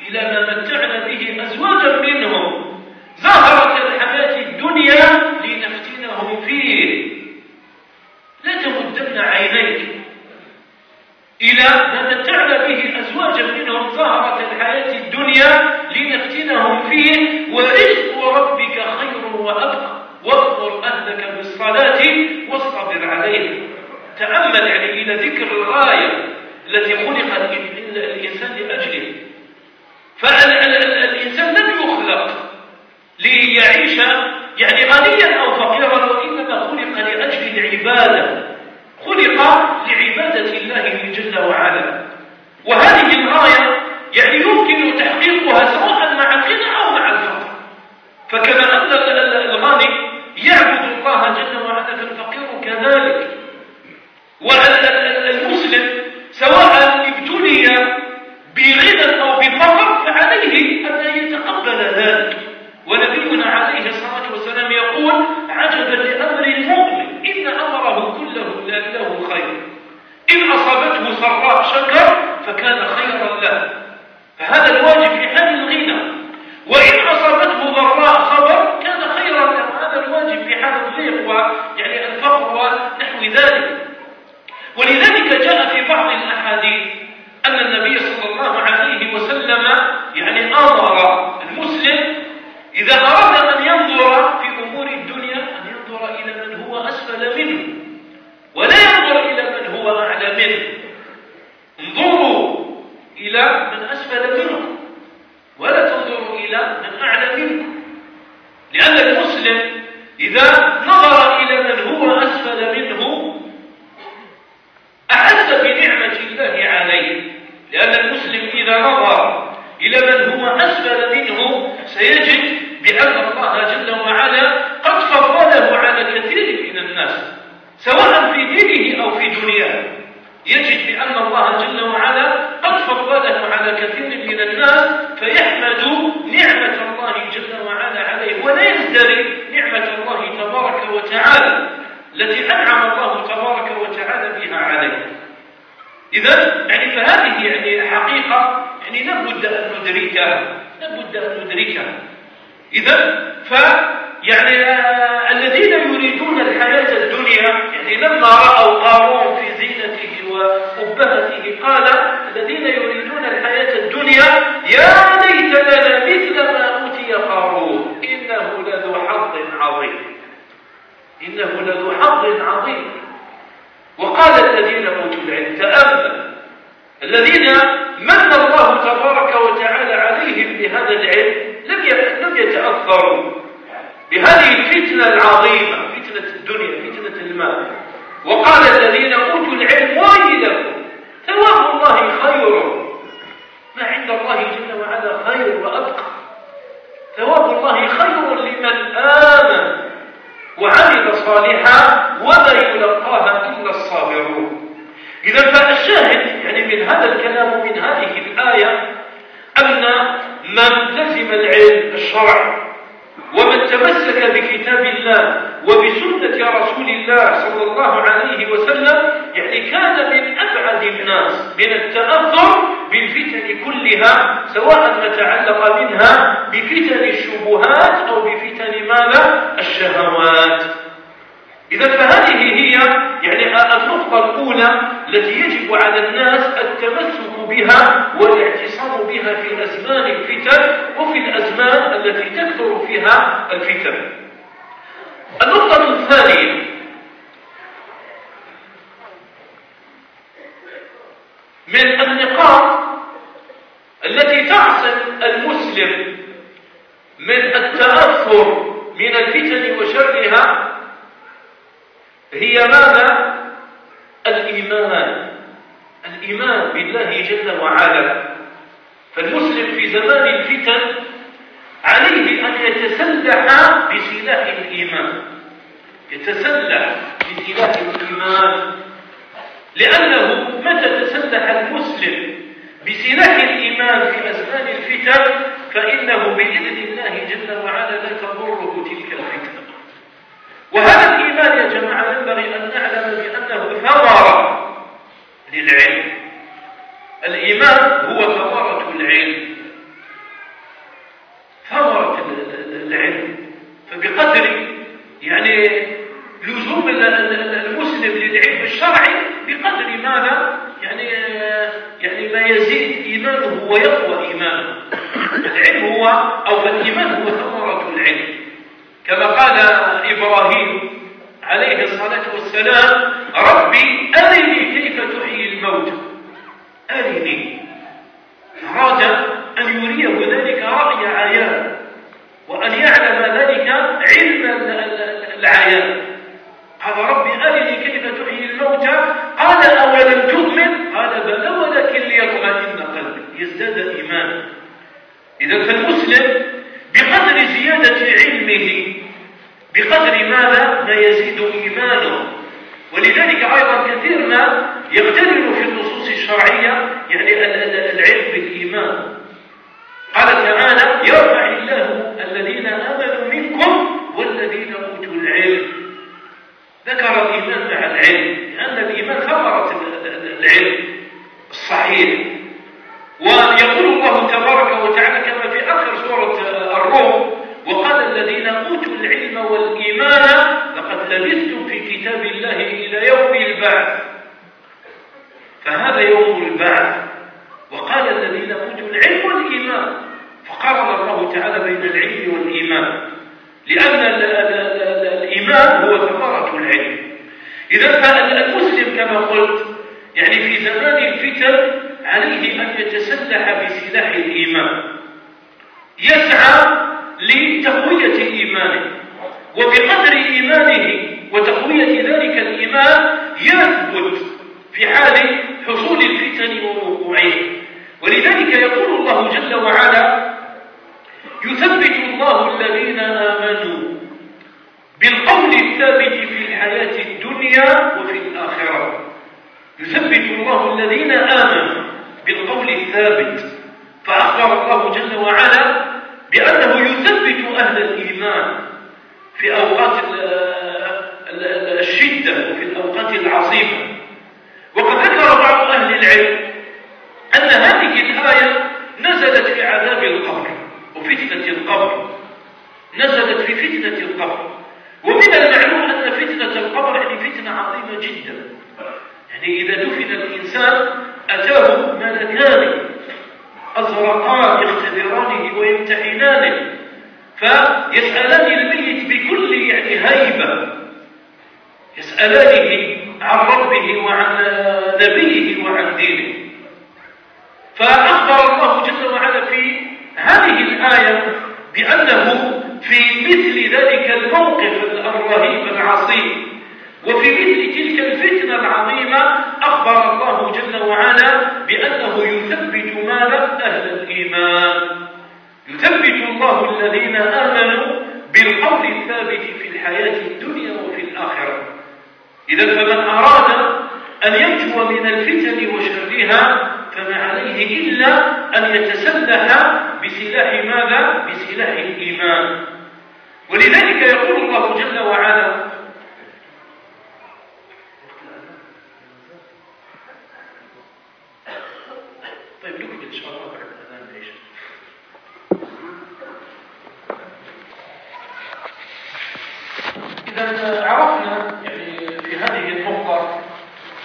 إلى ما متعنا به أزواجا منهم. زهرة الحياة الدنيا لنفتنهم فيه. لا تمدن عينيك إلى ما متعنا به أزواجا منهم. زهرة الحياة الدنيا لنفتنهم فيه. ورزق ربك خير وأبقى. واغفر أهلك بالصلاة واصطبر عليها. تأمل يعني إلى ذكر الغاية التي خلق الإنسان لأجله. فالإنسان لم يخلق ليعيش يعني غنيا أو فقيرا وإنما خلق لأجل العبادة خلق لعبادة الله جل وعلا. وهذه الغاية يعني يمكن تحقيقها سواء مع الغنى أو مع الفقر. فكما أن الغني يعبد الله جل وعلا فالفقير كذلك. والمسلم سواء ابتلي بغنى أو بفقر فعليه أن يتقبل ذلك. ونبينا عليه الصلاة والسلام يقول عجبا لأمر المؤمن إن أمره كله له خير. إن أصابته سراء شكر فكان خيرا له. فهذا الواجب في حال الغنى. وإن أصابته ضراء صبر كان خيرا له. هذا الواجب في حال الضيق ويعني الفقر ونحو ذلك. ولذلك جاء في بعض الأحاديث أن النبي صلى الله عليه وسلم يعني أمر المسلم إذا أراد أن ينظر في أمور الدنيا أن ينظر إلى من هو أسفل منه ولا ينظر إلى من هو أعلى منه. انظروا إلى من أسفل منكم ولا تنظروا إلى من أعلى منكم. لأن المسلم إذا نظر إلى من هو أسفل منه أحس بنعمة الله عليه. لأن المسلم إذا نظر إلى من هو أسفل منه سيجد بأن الله جل وعلا قد فضله على كثير من الناس سواء في دينه أو في دنياه. يجد بأن الله جل وعلا قد فضله على كثير من الناس فيحمد نعمة الله جل وعلا عليه ولا يزدري نعمة الله تبارك وتعالى التي أنعم الله تبارك وتعالى بها عليه إذا يعني فهذه يعني حقيقة يعني لابد أن ندركها لابد أن ندركها. إذا ف يعني آه الذين يريدون الحياة الدنيا يعني لما رأوا قارون في زينته وأبهته قال الذين يريدون الحياة الدنيا يا ليت لنا مثل ما أوتي قارون. إنه لذو حظ عظيم. إنه لذو حظ عظيم. وقال الذين أوتوا العلم تأمل. الذين من الله تبارك وتعالى عليهم بهذا العلم لم لم يتأثروا بهذه الفتنة العظيمة فتنة الدنيا فتنة المال. وقال الذين أوتوا العلم ويلكم. ثواب الله خير. ما عند الله جل وعلا خير وأبقى. ثواب الله خير لمن آمن. وعمل صالحا وما يلقاها إلا الصابرون. إذا فالشاهد يعني من هذا الكلام من هذه الآية أن من لزم العلم الشرعي ومن تمسك بكتاب الله وبسنة رسول الله صلى الله عليه وسلم يعني كان من أبعد الناس من التأثر بالفتن كلها سواء ما تعلق منها بفتن الشبهات أو بفتن ماذا؟ الشهوات. إذا فهذه هي يعني النقطة الأولى التي يجب على الناس التمسك بها والاعتصام بها في أزمان الفتن وفي الأزمان التي تكثر فيها الفتن. النقطة الثانية من النقاط التي تعصم المسلم من التأثر من الفتن وشرها هي ماذا؟ الإيمان. الإيمان بالله جل وعلا. فالمسلم في زمان الفتن عليه أن يتسلح بسلاح الإيمان. يتسلح بسلاح الإيمان. لأنه متى تسلح المسلم بسلاح الإيمان في أزمان الفتن فإنه بإذن الله جل وعلا لا تضره تلك الفتنة. وهذا الإيمان يا جماعة ينبغي أن نعلم بأنه ثمرة للعلم. الإيمان هو ثمرة العلم. ثمرة العلم. فبقدر يعني لزوم المسلم للعلم الشرعي بقدر ماذا؟ يعني يعني ما يزيد إيمانه ويقوى إيمانه. العلم هو أو فالإيمان هو ثمرة العلم. كما قال إبراهيم عليه الصلاة والسلام ربي أرني كيف تحيي الموت. أرني. أراد أن يريه ذلك رأي عيان وأن يعلم ذلك علم العيان. قال ربي أرني كيف تحيي الموتى قال أولم تؤمن؟ قال بلى ولكن ليطمئن قلبي. يزداد إيمانا. إذا فالمسلم بقدر زيادة علمه بقدر ماذا؟ ما يزيد إيمانه. ولذلك أيضا كثير ما يقترن في النصوص الشرعية يعني العلم بالإيمان. قال تعالى يرفع الله الذين آمنوا منكم والذين أوتوا العلم. ذكر الإيمان مع العلم لأن الإيمان ثمرة العلم الصحيح. ويقول الله تبارك وتعالى كما في آخر سورة الروم وقال الذين أوتوا العلم والإيمان لقد لبثتم في كتاب الله إلى يوم البعث. فهذا يوم البعث. وقال الذين أوتوا العلم والإيمان فقرر الله تعالى بين العلم والإيمان لأن الإيمان هو ثمرة العلم. إذا فالمسلم كما قلت يعني في زمان الفتن عليه أن يتسلح بسلاح الإيمان. يسعى لتقوية إيمانه. وبقدر إيمانه وتقوية ذلك الإيمان يثبت في حال حصول الفتن ووقوعه. ولذلك يقول الله جل وعلا يثبت الله الذين آمنوا بالقول الثابت في الحياة الدنيا وفي الآخرة. يثبت الله الذين آمنوا بالقول الثابت. فأخبر الله جل وعلا بأنه يثبت أهل الإيمان في أوقات الشدة وفي الأوقات العصيبة. وقد ذكر بعض أهل العلم أن هذه الآية نزلت في عذاب القبر وفتنة القبر. نزلت في فتنة القبر. ومن المعلوم أن فتنة القبر يعني فتنة عظيمة جدا. يعني إذا دفن الإنسان أتاه ملكان. أزرقان يختبرانه ويمتحنانه فيسألان الميت بكل يعني هيبة. يسألانه عن ربه وعن نبيه وعن دينه. فأخبر الله جل وعلا في هذه الآية بأنه في مثل ذلك الموقف الرهيب العظيم. وفي مثل تلك الفتنة العظيمة أخبر الله جل وعلا بأنه يثبت ماذا أهل الإيمان. يثبت الله الذين آمنوا بالقول الثابت في الحياة الدنيا وفي الآخرة. إذا فمن أراد أن ينجو من الفتن وشرها فما عليه إلا أن يتسلح بسلاح ماذا؟ بسلاح الإيمان. ولذلك يقول الله جل وعلا شاء الله بعد أذان العشاء إذا عرفنا يعني في هذه النقطة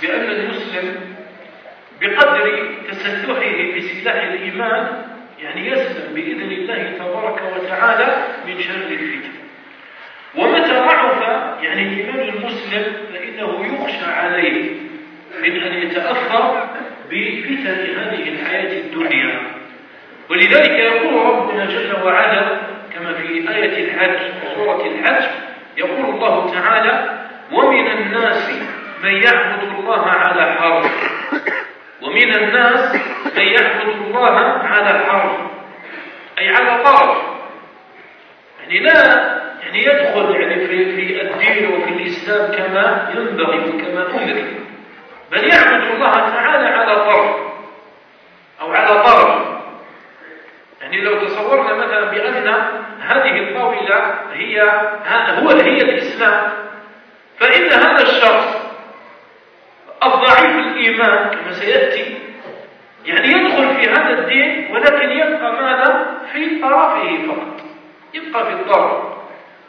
بأن المسلم بقدر تسلحه بسلاح الإيمان يعني يسلم بإذن الله تبارك وتعالى من شر الفتن. ومتى ضعف يعني إيمان المسلم فإنه يخشى عليه من أن يتأثر بفتن هذه الحياة الدنيا. ولذلك يقول ربنا جل وعلا كما في آية الحج سورة الحج يقول الله تعالى ومن الناس من يعبد الله على حرف. ومن الناس من يعبد الله على حرف أي على طرف. يعني لا يعني يدخل يعني في, في الدين وفي الإسلام كما ينبغي وكما أمر. بل يعبد الله تعالى على طرف أو على طرف. يعني لو تصورنا مثلا بأن هذه الطاولة هي هو هي الإسلام فإن هذا الشخص الضعيف الإيمان كما سيأتي يعني يدخل في هذا الدين ولكن يبقى ماذا؟ في طرفه فقط. يبقى في الطرف.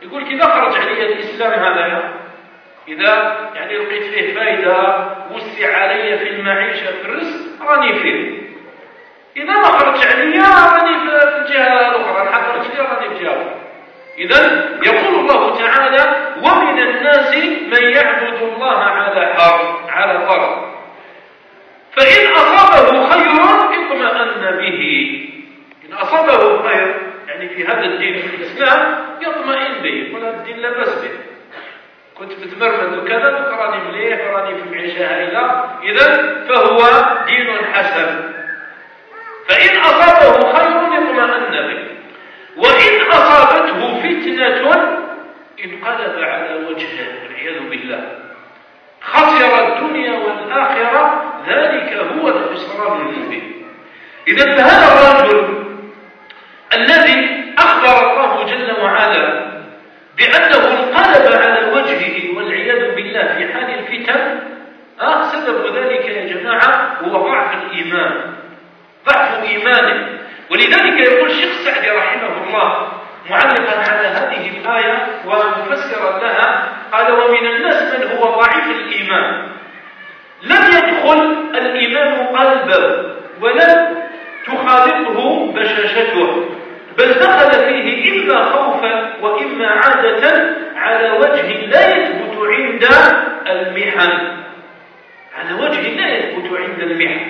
يقول كذا خرج علي الإسلام هذا إذا يعني لقيت فيه فائدة وسع علي في المعيشة في الرزق راني فيه. إذا ما خرج علي راني في الجهة الأخرى انحدرت لي راني في جهة إذا يقول الله تعالى ومن الناس من يعبد الله على حرف على فرض. فإن أصابه خير اطمأن به. إن أصابه خير يعني في هذا الدين في الإسلام يطمئن به ولا الدين لا بأس به. كنت متمرمد وكذا راني مليح وراني في معيشة هائلة. إذا فهو دين حسن. فإن أصابه خير اطمأن به. وإن أصابته فتنة انقلب على وجهه والعياذ بالله. خسر الدنيا والآخرة ذلك هو الخسران المبين. إذا فهذا الرجل الذي أخبر الله جل وعلا بأنه انقلب على وجهه والعياذ بالله في حال الفتن. آه سبب ذلك يا جماعة هو ضعف الإيمان. ضعف إيمانه ولذلك يقول الشيخ سعدي رحمه الله معلقا على هذه الآية ومفسرا لها قال ومن الناس من هو ضعيف الإيمان؟ لم يدخل الإيمان قلبه ولم تخالطه بشاشته. بل دخل فيه إما خوفا وإما عادة على وجه لا يثبت عند المحن. على وجه لا يثبت عند المحن.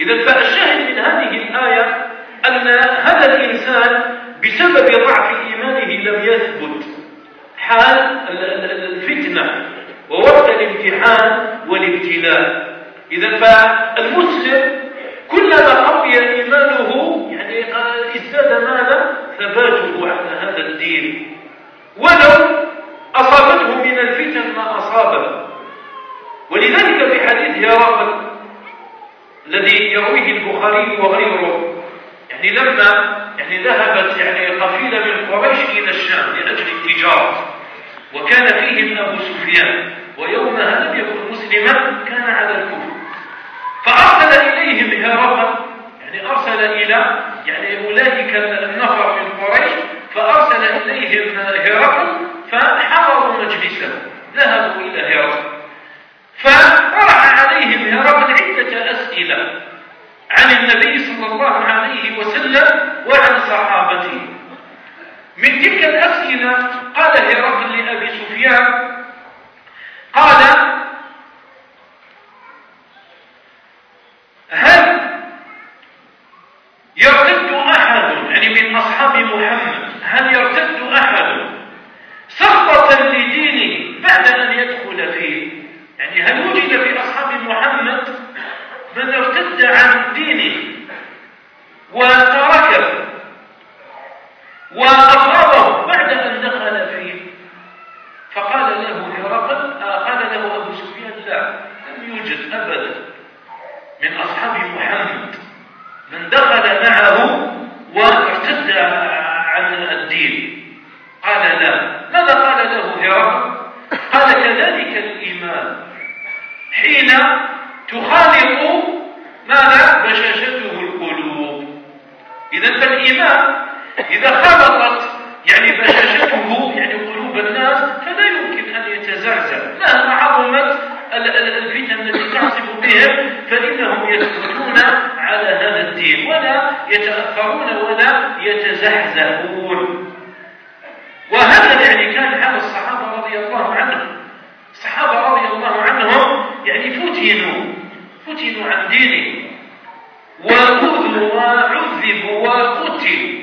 إذا فالشاهد من هذه الآية أن هذا الإنسان بسبب ضعف إيمانه لم يثبت. حال الفتنة ووقت الامتحان والابتلاء. إذا فالمسلم كلما قوي إيمانه يعني ازداد ماذا؟ ثباته على هذا الدين. ولو أصابته من الفتن ما أصابه. ولذلك في حديث هرقل الذي يرويه البخاري وغيره يعني لما يعني ذهبت يعني قفيلة من قريش إلى الشام لأجل التجارة. وكان فيهم أبو سفيان ويومها لم يكن مسلما كان على الكفر. فأخذ إليهم هرقل يعني أرسل إلى يعني أولئك النفر من قريش فأرسل إليهم هرقل فحضروا مجلسه ذهبوا إلى هرقل فطرح عليهم هرقل عدة أسئلة عن النبي صلى الله عليه وسلم وعن صحابته. من تلك الأسئلة قال هرقل لأبي سفيان قال ارتد عن دينه وتركه وأفرضه بعد أن دخل فيه. فقال له هرقل قال له أبو سفيان لا لم يوجد أبدا من أصحاب محمد من دخل معه وارتد عن الدين. قال لا. ماذا قال له هرقل؟ قال كذلك الإيمان. حين تخالط ماذا؟ بشاشته القلوب. إذا فالإيمان إذا خلطت يعني بشاشته يعني قلوب الناس فلا يمكن أن يتزعزع مهما عظمت الفتن التي تعصف بهم فإنهم يثبتون على هذا الدين ولا يتأثرون ولا يتزحزحون. وهذا يعني كان حال الصحابة رضي الله عنهم. الصحابة رضي الله عنهم يعني فتنوا. فتنوا عن دينهم وأذوا وعذبوا وقتلوا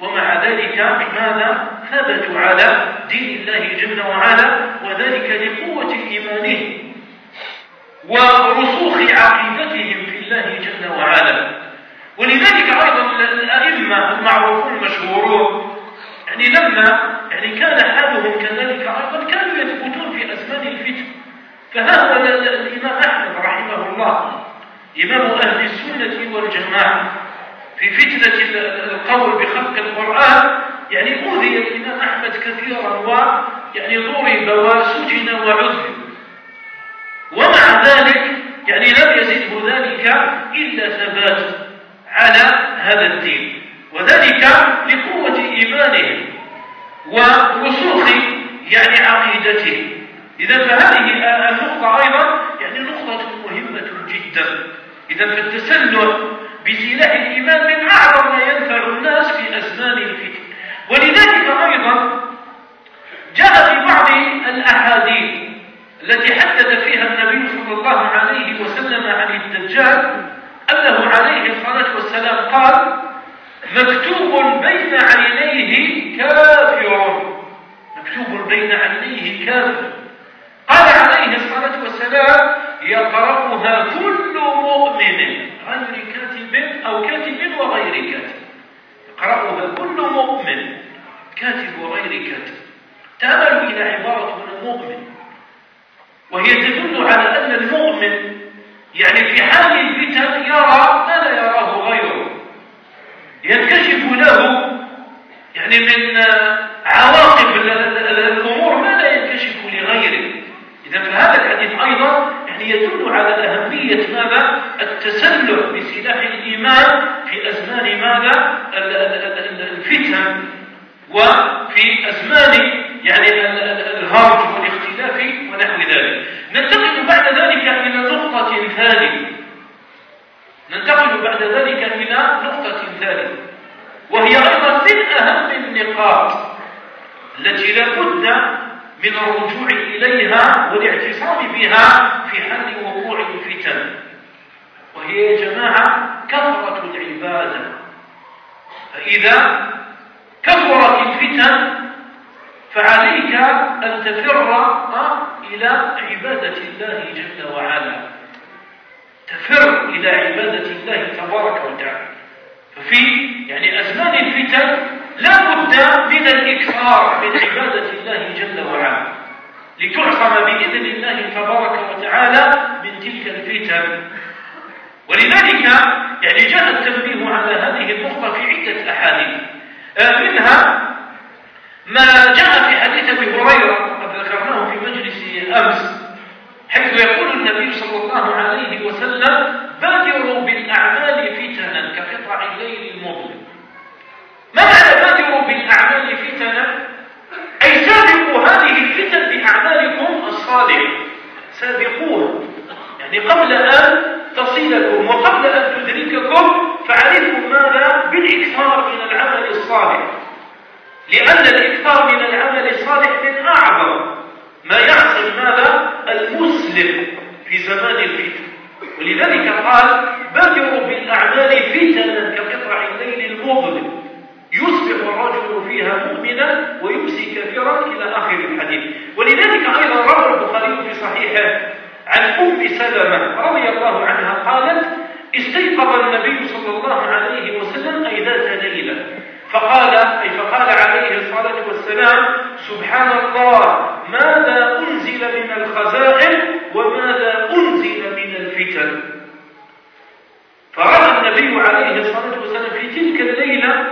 ومع ذلك ماذا؟ ثبتوا على دين الله جل وعلا وذلك لقوة إيمانهم ورسوخ عقيدتهم في الله جل وعلا. ولذلك أيضا الأئمة المعروفون المشهورون يعني لما يعني كان حالهم كذلك أيضا كانوا يثبتون في أزمان الفتن هو الإمام أحمد رحمه الله إمام أهل السنة والجماعة في فتنة القول بخلق القرآن يعني أوذي الإمام أحمد كثيرا ويعني ضرب وسجن وعذب. ومع ذلك يعني لم يزده ذلك إلا ثبات على هذا الدين وذلك لقوة إيمانهم ورسوخ يعني عقيدتهم إذا فهذه النقطة أيضا يعني نقطة مهمة جدا. إذا فالتسلح بسلاح الإيمان من أعظم ما ينفع الناس في أزمان الفتن. ولذلك أيضا جاء في بعض الأحاديث التي حدث فيها النبي صلى الله عليه وسلم عن الدجال أنه عليه الصلاة والسلام قال مكتوب بين عينيه كافر. مكتوب بين عينيه كافر. قال عليه الصلاة والسلام يقرأها كل مؤمن غير كاتب أو كاتب وغير كاتب. يقرأها كل مؤمن كاتب وغير كاتب. تأملوا إلى عبارة من المؤمن. وهي تدل على أن المؤمن يعني في حال الفتن يرى ما لا يراه غيره. ينكشف له يعني من عواقب الأمور ما لا ينكشف لغيره. إذا فهذا الحديث أيضا يعني يدل على أهمية ماذا؟ التسلح بسلاح الإيمان في أزمان ماذا؟ الفتن وفي أزمان يعني الهرج والاختلاف ونحو ذلك. ننتقل بعد ذلك إلى نقطة ثانية. ننتقل بعد ذلك إلى نقطة ثانية. وهي أيضا من أهم النقاط التي لا بد من الرجوع إليها والاعتصام بها في حل وقوع الفتن. وهي يا جماعة كثرة العبادة. فإذا كثرت الفتن فعليك أن تفر إلى عبادة الله جل وعلا. تفر إلى عبادة الله تبارك وتعالى. ففي يعني أزمان الفتن لا بد من الإكثار من عبادة الله جل وعلا. لتعصم بإذن الله تبارك وتعالى من تلك الفتن. ولذلك يعني جاء التنبيه على هذه النقطة في عدة أحاديث. آه، منها ما جاء في حديث أبي هريرة قد ذكرناه في مجلس أمس حيث يقول النبي صلى الله عليه وسلم بادروا بالأعمال فتنا كقطع الليل المظلم. ما معنى بادروا بالأعمال فتنا أي سابقوا هذه الفتن بأعمالكم الصالحة سابقوها يعني قبل أن تصلكم وقبل أن تدرككم فعليكم ماذا؟ بالإكثار من العمل الصالح. لأن الإكثار من العمل الصالح من أعظم ما يحصل ماذا؟ المسلم في زمان الفتن. ولذلك قال بادروا بالأعمال فتنا كقطع الليل المظلم. يصبح الرجل فيها مؤمنا ويمسي كافرا إلى آخر الحديث. ولذلك أيضا روى البخاري في صحيحه عن أم سلمة رضي الله عنها قالت استيقظ النبي صلى الله عليه وسلم أي ذات ليلة. فقال أي فقال عليه الصلاة والسلام سبحان الله ماذا أنزل من الخزائن وماذا أنزل من الفتن؟ فرأى النبي عليه الصلاة والسلام في تلك الليلة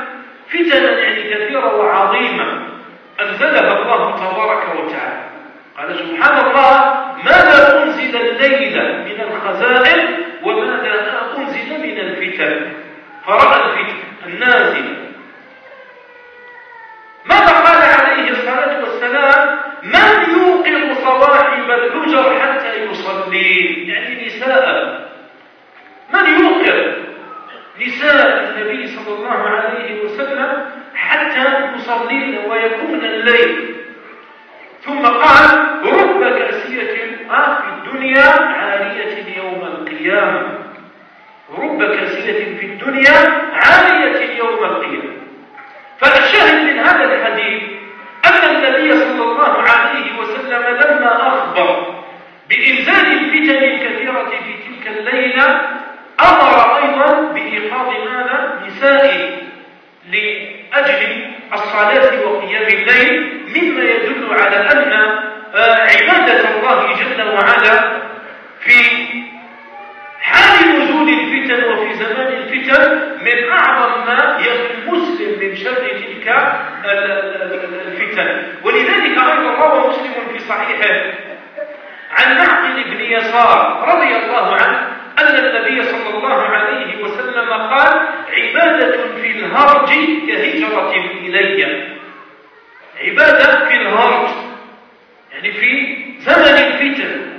فتنا يعني كثيرة وعظيمة أنزلها الله تبارك وتعالى. قال سبحان الله ماذا أنزل الليلة من الخزائن وماذا أنزل من الفتن؟ فرأى الفتن النازلة ماذا قال عليه الصلاة والسلام؟ من يوقظ صواحب الحجر حتى يصلي؟ يعني نساء. من يوقظ نساء النبي صلى الله عليه ويكون الليل. ثم قال رب كاسية في الدنيا عالية يوم القيامة. رب كاسية في الدنيا عالية يوم القيامة. فالشاهد من هذا الحديث أن النبي صلى الله عليه وسلم لما أخبر بإنزال الفتن الكثيرة في تلك الليلة أمر أيضا بإيقاظ ماذا؟ نسائه لأجل الصلاة وقيام الليل مما يدل على أن عبادة الله جل وعلا في حال نزول الفتن وفي زمان الفتن من أعظم ما يخفي المسلم من شر تلك الفتن. ولذلك أيضا روى مسلم في صحيحه عن معقل بن يسار رضي الله عنه أن النبي صلى الله عليه وسلم قال عبادة في الهرج كهجرة إلي. عبادة في الهرج. يعني في زمن الفتن.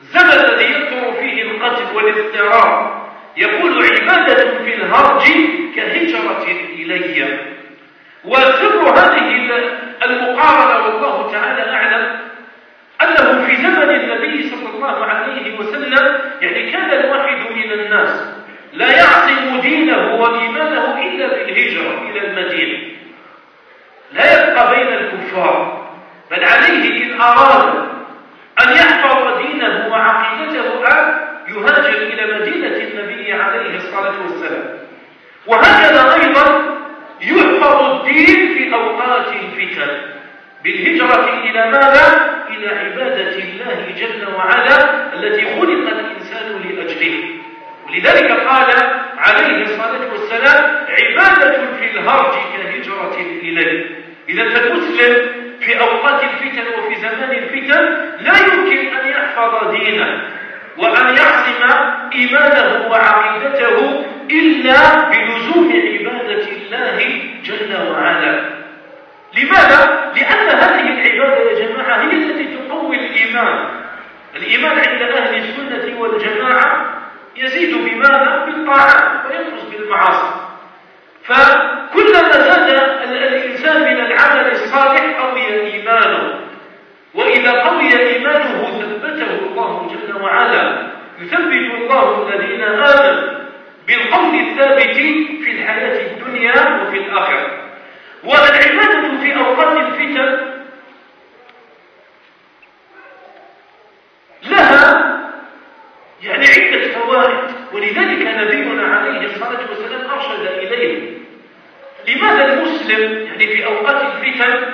الزمن الذي يكثر فيه القتل والاضطراب. يقول عبادة في الهرج كهجرة إلي. وسر هذه المقارنة والله تعالى أعلم. أنه في زمن النبي صلى الله عليه وسلم يعني كان الواحد من الناس لا يعصم دينه وإيمانه إلا بالهجرة إلى المدينة. لا يبقى بين الكفار بل عليه إن أراد أن يحفظ دينه وعقيدته أن يهاجر إلى مدينة النبي عليه الصلاة والسلام. وهكذا أيضا يحفظ الدين في أوقات الفتن. بالهجرة إلى ماذا؟ إلى عبادة الله جل وعلا التي خلق الإنسان لأجله ولذلك قال عليه الصلاة والسلام عبادة في الهرج كهجرة إليه إذا فالمسلم في أوقات الفتن وفي زمان الفتن لا يمكن أن يحفظ دينه وأن يعصم إيمانه وعقيدته إلا بلزوم عبادة الله جل وعلا لماذا؟ لأن هذه العبادة يا جماعة هي التي تقوي الإيمان. الإيمان عند أهل السنة والجماعة يزيد بماذا؟ بالطاعات وينقص بالمعاصي. فكلما زاد الإنسان من العمل الصالح قوي إيمانه. وإذا قوي إيمانه ثبته الله جل وعلا يثبت الله الذين آمنوا بالقول الثابت في الحياة الدنيا وفي الآخرة. والعبادة في أوقات الفتن لها يعني عدة فوائد ولذلك نبينا عليه الصلاة والسلام أرشد إليه. لماذا المسلم يعني في أوقات الفتن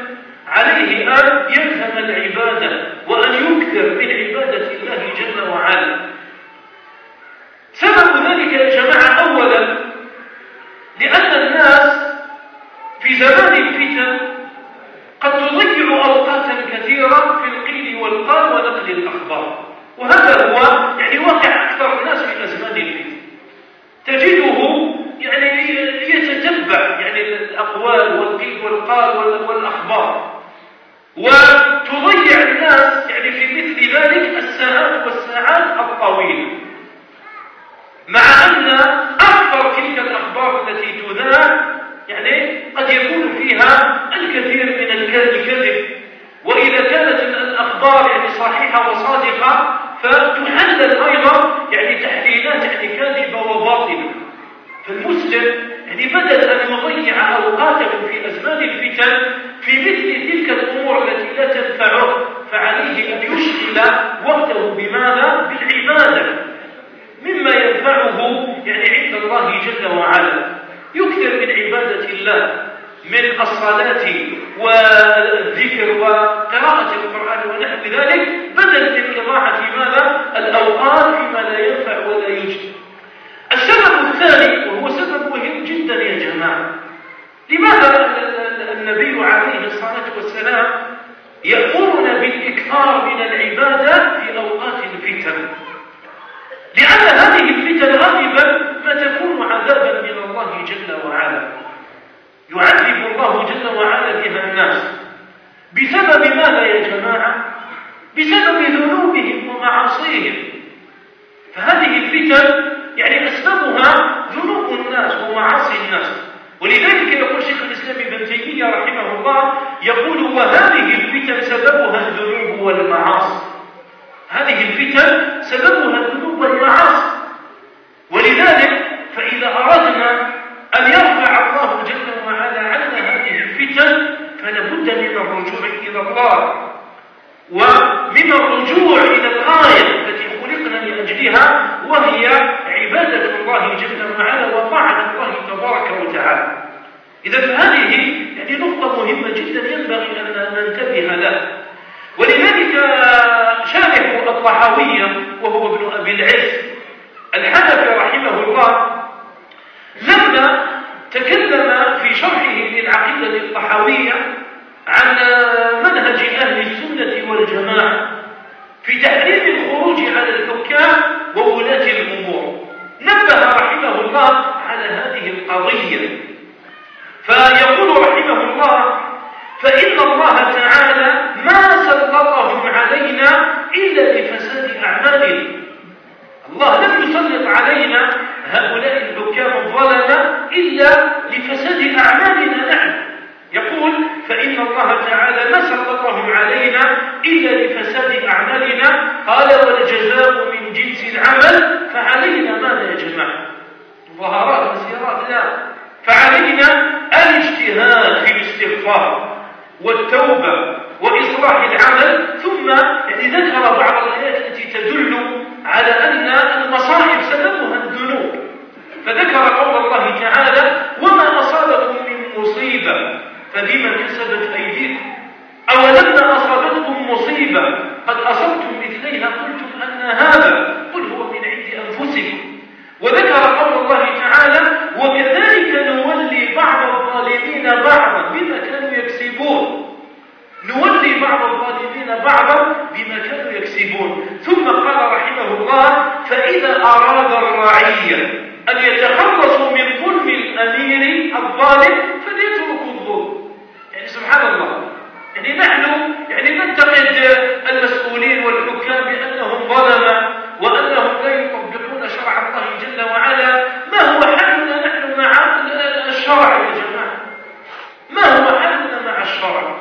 عليه أن يفهم العبادة وأن يكثر من عبادة الله جل وعلا؟ سبب ذلك يا جماعة أولا لأن الناس في زمان الفتن قد تضيع أوقاتا كثيرة في القيل والقال ونقل الأخبار. وهذا هو يعني واقع أكثر الناس في الأزمان اليوم تجده يعني يتتبع يعني الأقوال والقيل والقال والأخبار. وتضيع الناس يعني في مثل ذلك الساعات والساعات الطويلة. مع أن أكثر تلك الأخبار التي تذاع يعني قد يكون فيها الكثير من الكذب وإذا كان الأخبار يعني صحيحة وصادقة فتحلل أيضا يعني تحليلات يعني كاذبة وباطلة فالمسلم يعني بدل أن يضيع أوقاته في أزمان الفتن في مثل تلك الأمور التي لا تنفعه فعليه أن يشغل وقته بماذا؟ بالعبادة. مما ينفعه يعني عند الله جل وعلا. يكثر من عبادة الله. من الصلاة والذكر وقراءة القرآن ونحو ذلك بدل من إضاعة ماذا؟ الأوقات فيما لا ينفع ولا يجد. السبب الثاني وهو سبب مهم جدا يا جماعة لماذا النبي عليه الصلاة والسلام يأمرنا بالإكثار من العبادة في أوقات الفتن؟ لأن هذه الفتن غالبا ما تكون عذابا من الله جل وعلا. يعذب الله جل وعلا بها الناس. بسبب ماذا يا جماعة؟ بسبب ذنوبهم ومعاصيهم. فهذه الفتن يعني أسبابها ذنوب الناس ومعاصي الناس. ولذلك يقول شيخ الإسلام ابن تيمية رحمه الله يقول وهذه الفتن سببها الذنوب والمعاصي. هذه الفتن سببها الذنوب والمعاصي. ولذلك فإذا أردنا أن يرفع الله جل وعلا عنا هذه الفتن فلا بد من الرجوع إلى الله. ومن الرجوع إلى الغاية التي خلقنا لأجلها وهي عبادة الله جل وعلا وطاعة الله تبارك وتعالى. إذا هذه يعني نقطة مهمة جدا ينبغي أن ننتبه لها. ولذلك شارح الطحاوية وهو ابن أبي العز الحنفي رحمه الله لما تكلم في شرحه للعقيدة الطحاوية عن منهج أهل السنة والجماعة في تحريم الخروج على الحكام وولاة الأمور. نبه رحمه الله على هذه القضية. فيقول رحمه الله فإن الله تعالى ما سلطهم علينا إلا لفساد أعمالهم. الله لم يسلط علينا هؤلاء الحكام الظلمة إلا لفساد أعمالنا نحن. يقول فإن الله تعالى ما سلطهم علينا إلا لفساد أعمالنا. قال والجزاء من جنس العمل فعلينا ماذا يا جماعة ظهرات مسيرات لا. فعلينا الاجتهاد في الاستغفار والتوبة وإصلاح العمل ثم يعني ذكر بعض الآيات التي تدل على أن المصائب سببها الذنوب. فذكر قول الله تعالى وما أصابكم من مصيبة؟ فبما كسبت أيديكم. أولما أصابتكم مصيبة؟ قد أصبتم مثليها قلتم أن هذا قل هو من عند أنفسكم. وذكر قول الله تعالى وكذلك نولي بعض الظالمين بعضا بما كانوا يكسبون نولي بعض الظالمين بعضا بما كانوا يكسبون ثم قال رحمه الله فإذا أراد الرعية أن يتخلصوا من ظلم الأمير الظالم فليتركوا الظلم. يعني سبحان الله. يعني نحن يعني ننتقد المسؤولين والحكام بأنهم ظلمة وأنهم لا يطبقون شرع الله جل وعلا ما هو حلنا نحن مع الشرع يا جماعة ما هو حلنا مع الشرع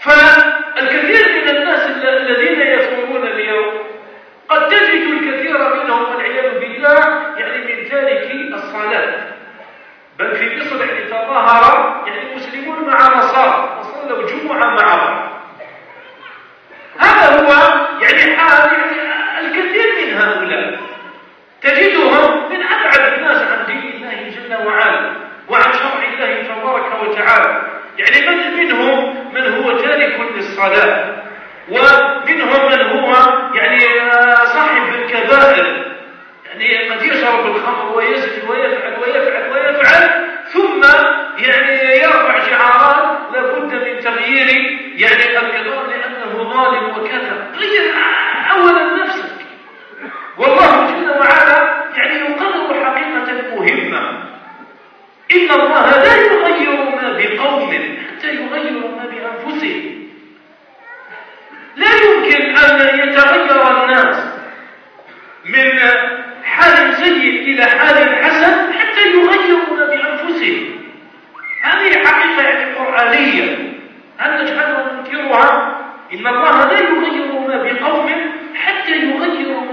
فالكثير من الناس الذين يثورون اليوم قد تجد الكثير منهم والعياذ بالله يعني من تارك الصلاة بل في مصر تظاهر يعني مسلمون مع نصارى وصلوا جمعة مع بعض هذا هو يعني حال يعني الكثير من هؤلاء. تجدهم من أبعد الناس عن دين الله جل وعلا وعن شرع الله تبارك وتعالى. يعني من منهم من هو تارك للصلاة ومنهم من هو يعني صاحب الكبائر. يعني قد يشرب الخمر ويزني ويفعل ويفعل ويفعل ثم يعني يرفع شعارات لابد من تغيير يعني القضاء لأنه ظالم وكذا غير أولا نفسك. والله جل وعلا يعني يقرر حقيقة مهمة. إن الله لا يغير ما بقوم حتى يغيروا ما بأنفسهم. لا يمكن أن يتغير الناس من حال سيء إلى حال حسن حتى يغيروا بأنفسهم. هذه حقيقة يعني قرآنية. هل نجعلها ننكرها؟ إن الله لا يغير ما بقوم حتى يغيروا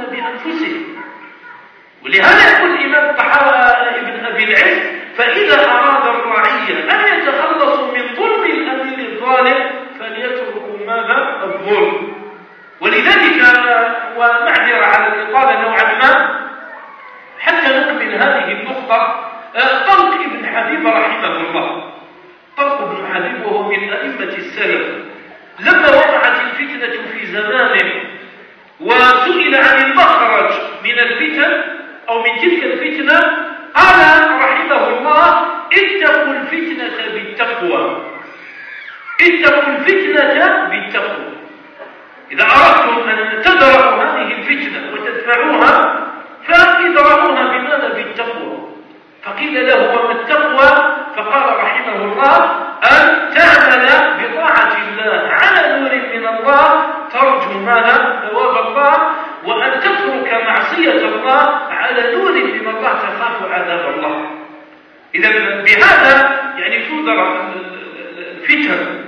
ولهذا يقول الإمام ابن أبي العز فإذا أراد الرعية أن يتخلصوا من ظلم الأمير الظالم فليتركوا ماذا؟ الظلم. ولذلك ومعذرة على الإطالة نوعا ما حتى نكمل هذه النقطة طلق ابن حبيب رحمه الله. طلق ابن حبيب وهو من أئمة السلف. لما وقعت الفتنة في زمانه وسئل عن المخرج من الفتن أو من تلك الفتنة قال رحمه الله اتقوا الفتنة بالتقوى. اتقوا الفتنة بالتقوى. إذا أردتم أن تدرأوا هذه الفتنة وتدفعوها فإدرأوها بماذا؟ بالتقوى. فقيل له وما التقوى فقال رحمه الله أن تعمل بطاعة الله على نور من الله ترجو ماذا ثواب الله وأن تترك معصية الله على نور من الله تخاف عذاب الله. إذا بهذا يعني تودر الفتن.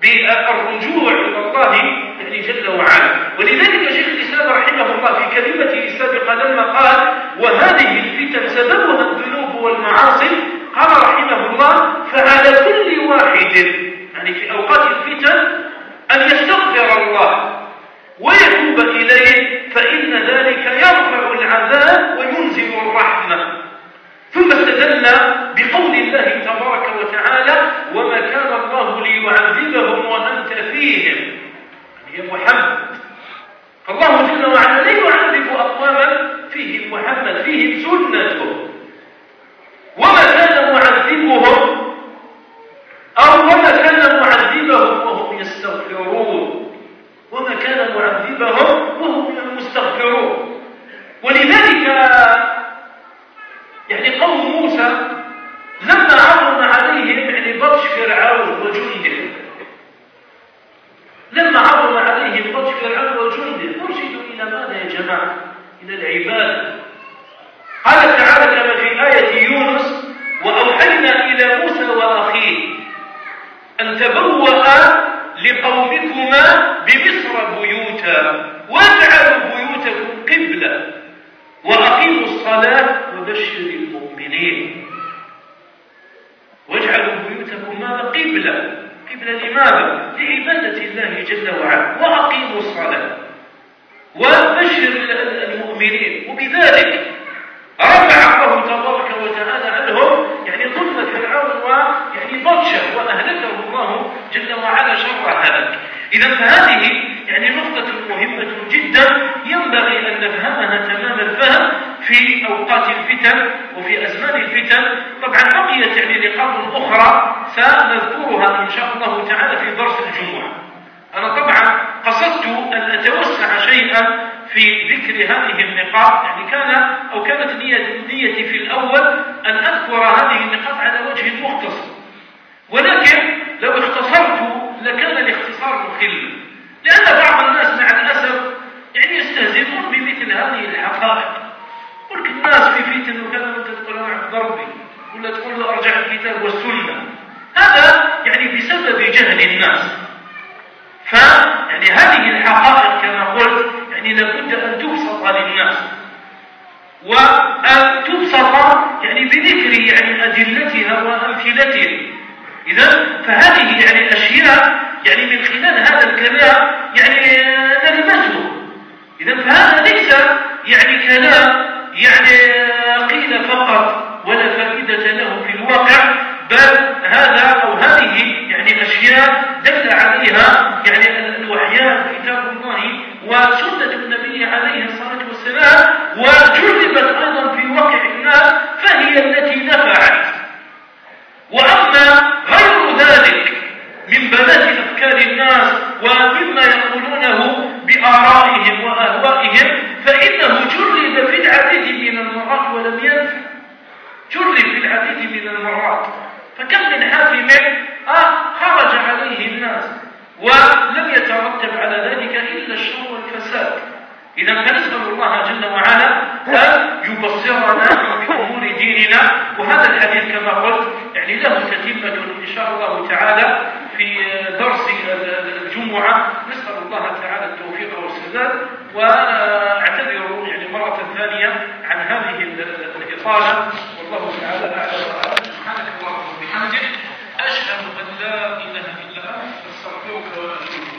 بالرجوع إلى الله يعني جل وعلا. ولذلك شيخ الإسلام رحمه الله في كلمته السابقة لما قال وهذه الفتن سببها الذنوب والمعاصي قال رحمه الله فعلى كل واحد يعني في أوقات الفتن أن يستغفر الله ويتوب إليه فإن ذلك يرفع العذاب وينزل الرحمة ثم استدل بقول الله تبارك وتعالى وما كان الله ليعذبهم وأنت فيهم يا محمد فالله جل وعلا لا يعذب أقواما فيهم محمد فيهم سنته. وما كان معذبهم أو وما كان معذبهم وهم يستغفرون. وما كان معذبهم وهم المستغفرون ولذلك يعني قوم موسى لما عظم عليهم يعني بطش فرعون وجنده. لما عظم عليهم بطش فرعون وجنده. أرشدوا إلى ماذا يا جماعة؟ إلى العبادة. قال تعالى كما في آية يونس وأوحينا إلى موسى وأخيه أن تبوأ لقومكما بمصر بيوتا واجعلوا بيوتكم قبلة. وأقيموا الصلاة وبشر المؤمنين. واجعلوا بيوتكم ماذا قبلة قبلة لماذا لعبادة الله جل وعلا وأقيموا الصلاة وبشر المؤمنين. وبذلك رفع الله تبارك وتعالى عنهم يعني ظلم فرعون ويعني بطشه وأهلكه الله جل وعلا شر هلك اذا فهذه يعني نقطة مهمة جدا ينبغي أن نفهمها تمام الفهم في أوقات الفتن وفي أزمان الفتن. طبعا بقيت يعني نقاط أخرى سنذكرها إن شاء الله تعالى في درس الجمعة. أنا طبعا قصدت أن أتوسع شيئا في ذكر هذه النقاط. يعني كان أو كانت نيتي في الأول أن أذكر هذه النقاط على وجه مختصر ولكن لو اختصرت لكان الاختصار مخل. لأن بعض الناس مع الأسف يعني يستهزئون بمثل هذه الحقائق. قلت الناس في فتن وكذا وانت تقول أنا عبد ضربي ولا تقول له أرجع الكتاب والسنة. هذا يعني بسبب جهل الناس. فيعني هذه الحقائق كما قلت يعني لابد أن تبسط للناس. وأن تبسط يعني بذكر يعني أدلتها وأمثلتها. إذا فهذه يعني أشياء يعني من خلال هذا الكلام يعني نلمسه. إذا فهذا ليس يعني كلام يعني قيل فقط ولا فائدة له في الواقع بل هذا أو هذه يعني أشياء دل عليها يعني الوحيان كتاب الله وسنة النبي عليه الصلاة والسلام وجربت أيضا في واقع الناس فهي التي نفعت. وأما غير ذلك من بنات أفكار الناس ومما يقولونه بآرائهم وأهوائهم فإنه جرب في العديد من المرات ولم ينفع. جرب في العديد من المرات. فكم من حاكم آه خرج عليه الناس ولم يترتب على ذلك إلا الشر والفساد. إذا نسأل الله جل وعلا أن يبصرنا بأمور ديننا. وهذا الحديث كما قلت يعني له تتمة إن شاء الله تعالى في درس الجمعة. نسأل الله تعالى التوفيق والسداد. وأعتذر يعني مرة ثانية عن هذه الإطالة. والله تعالى أعلم. سبحانك اللهم وبحمدك أشهد أن لا إله إلا أنت أستغفرك وأتوب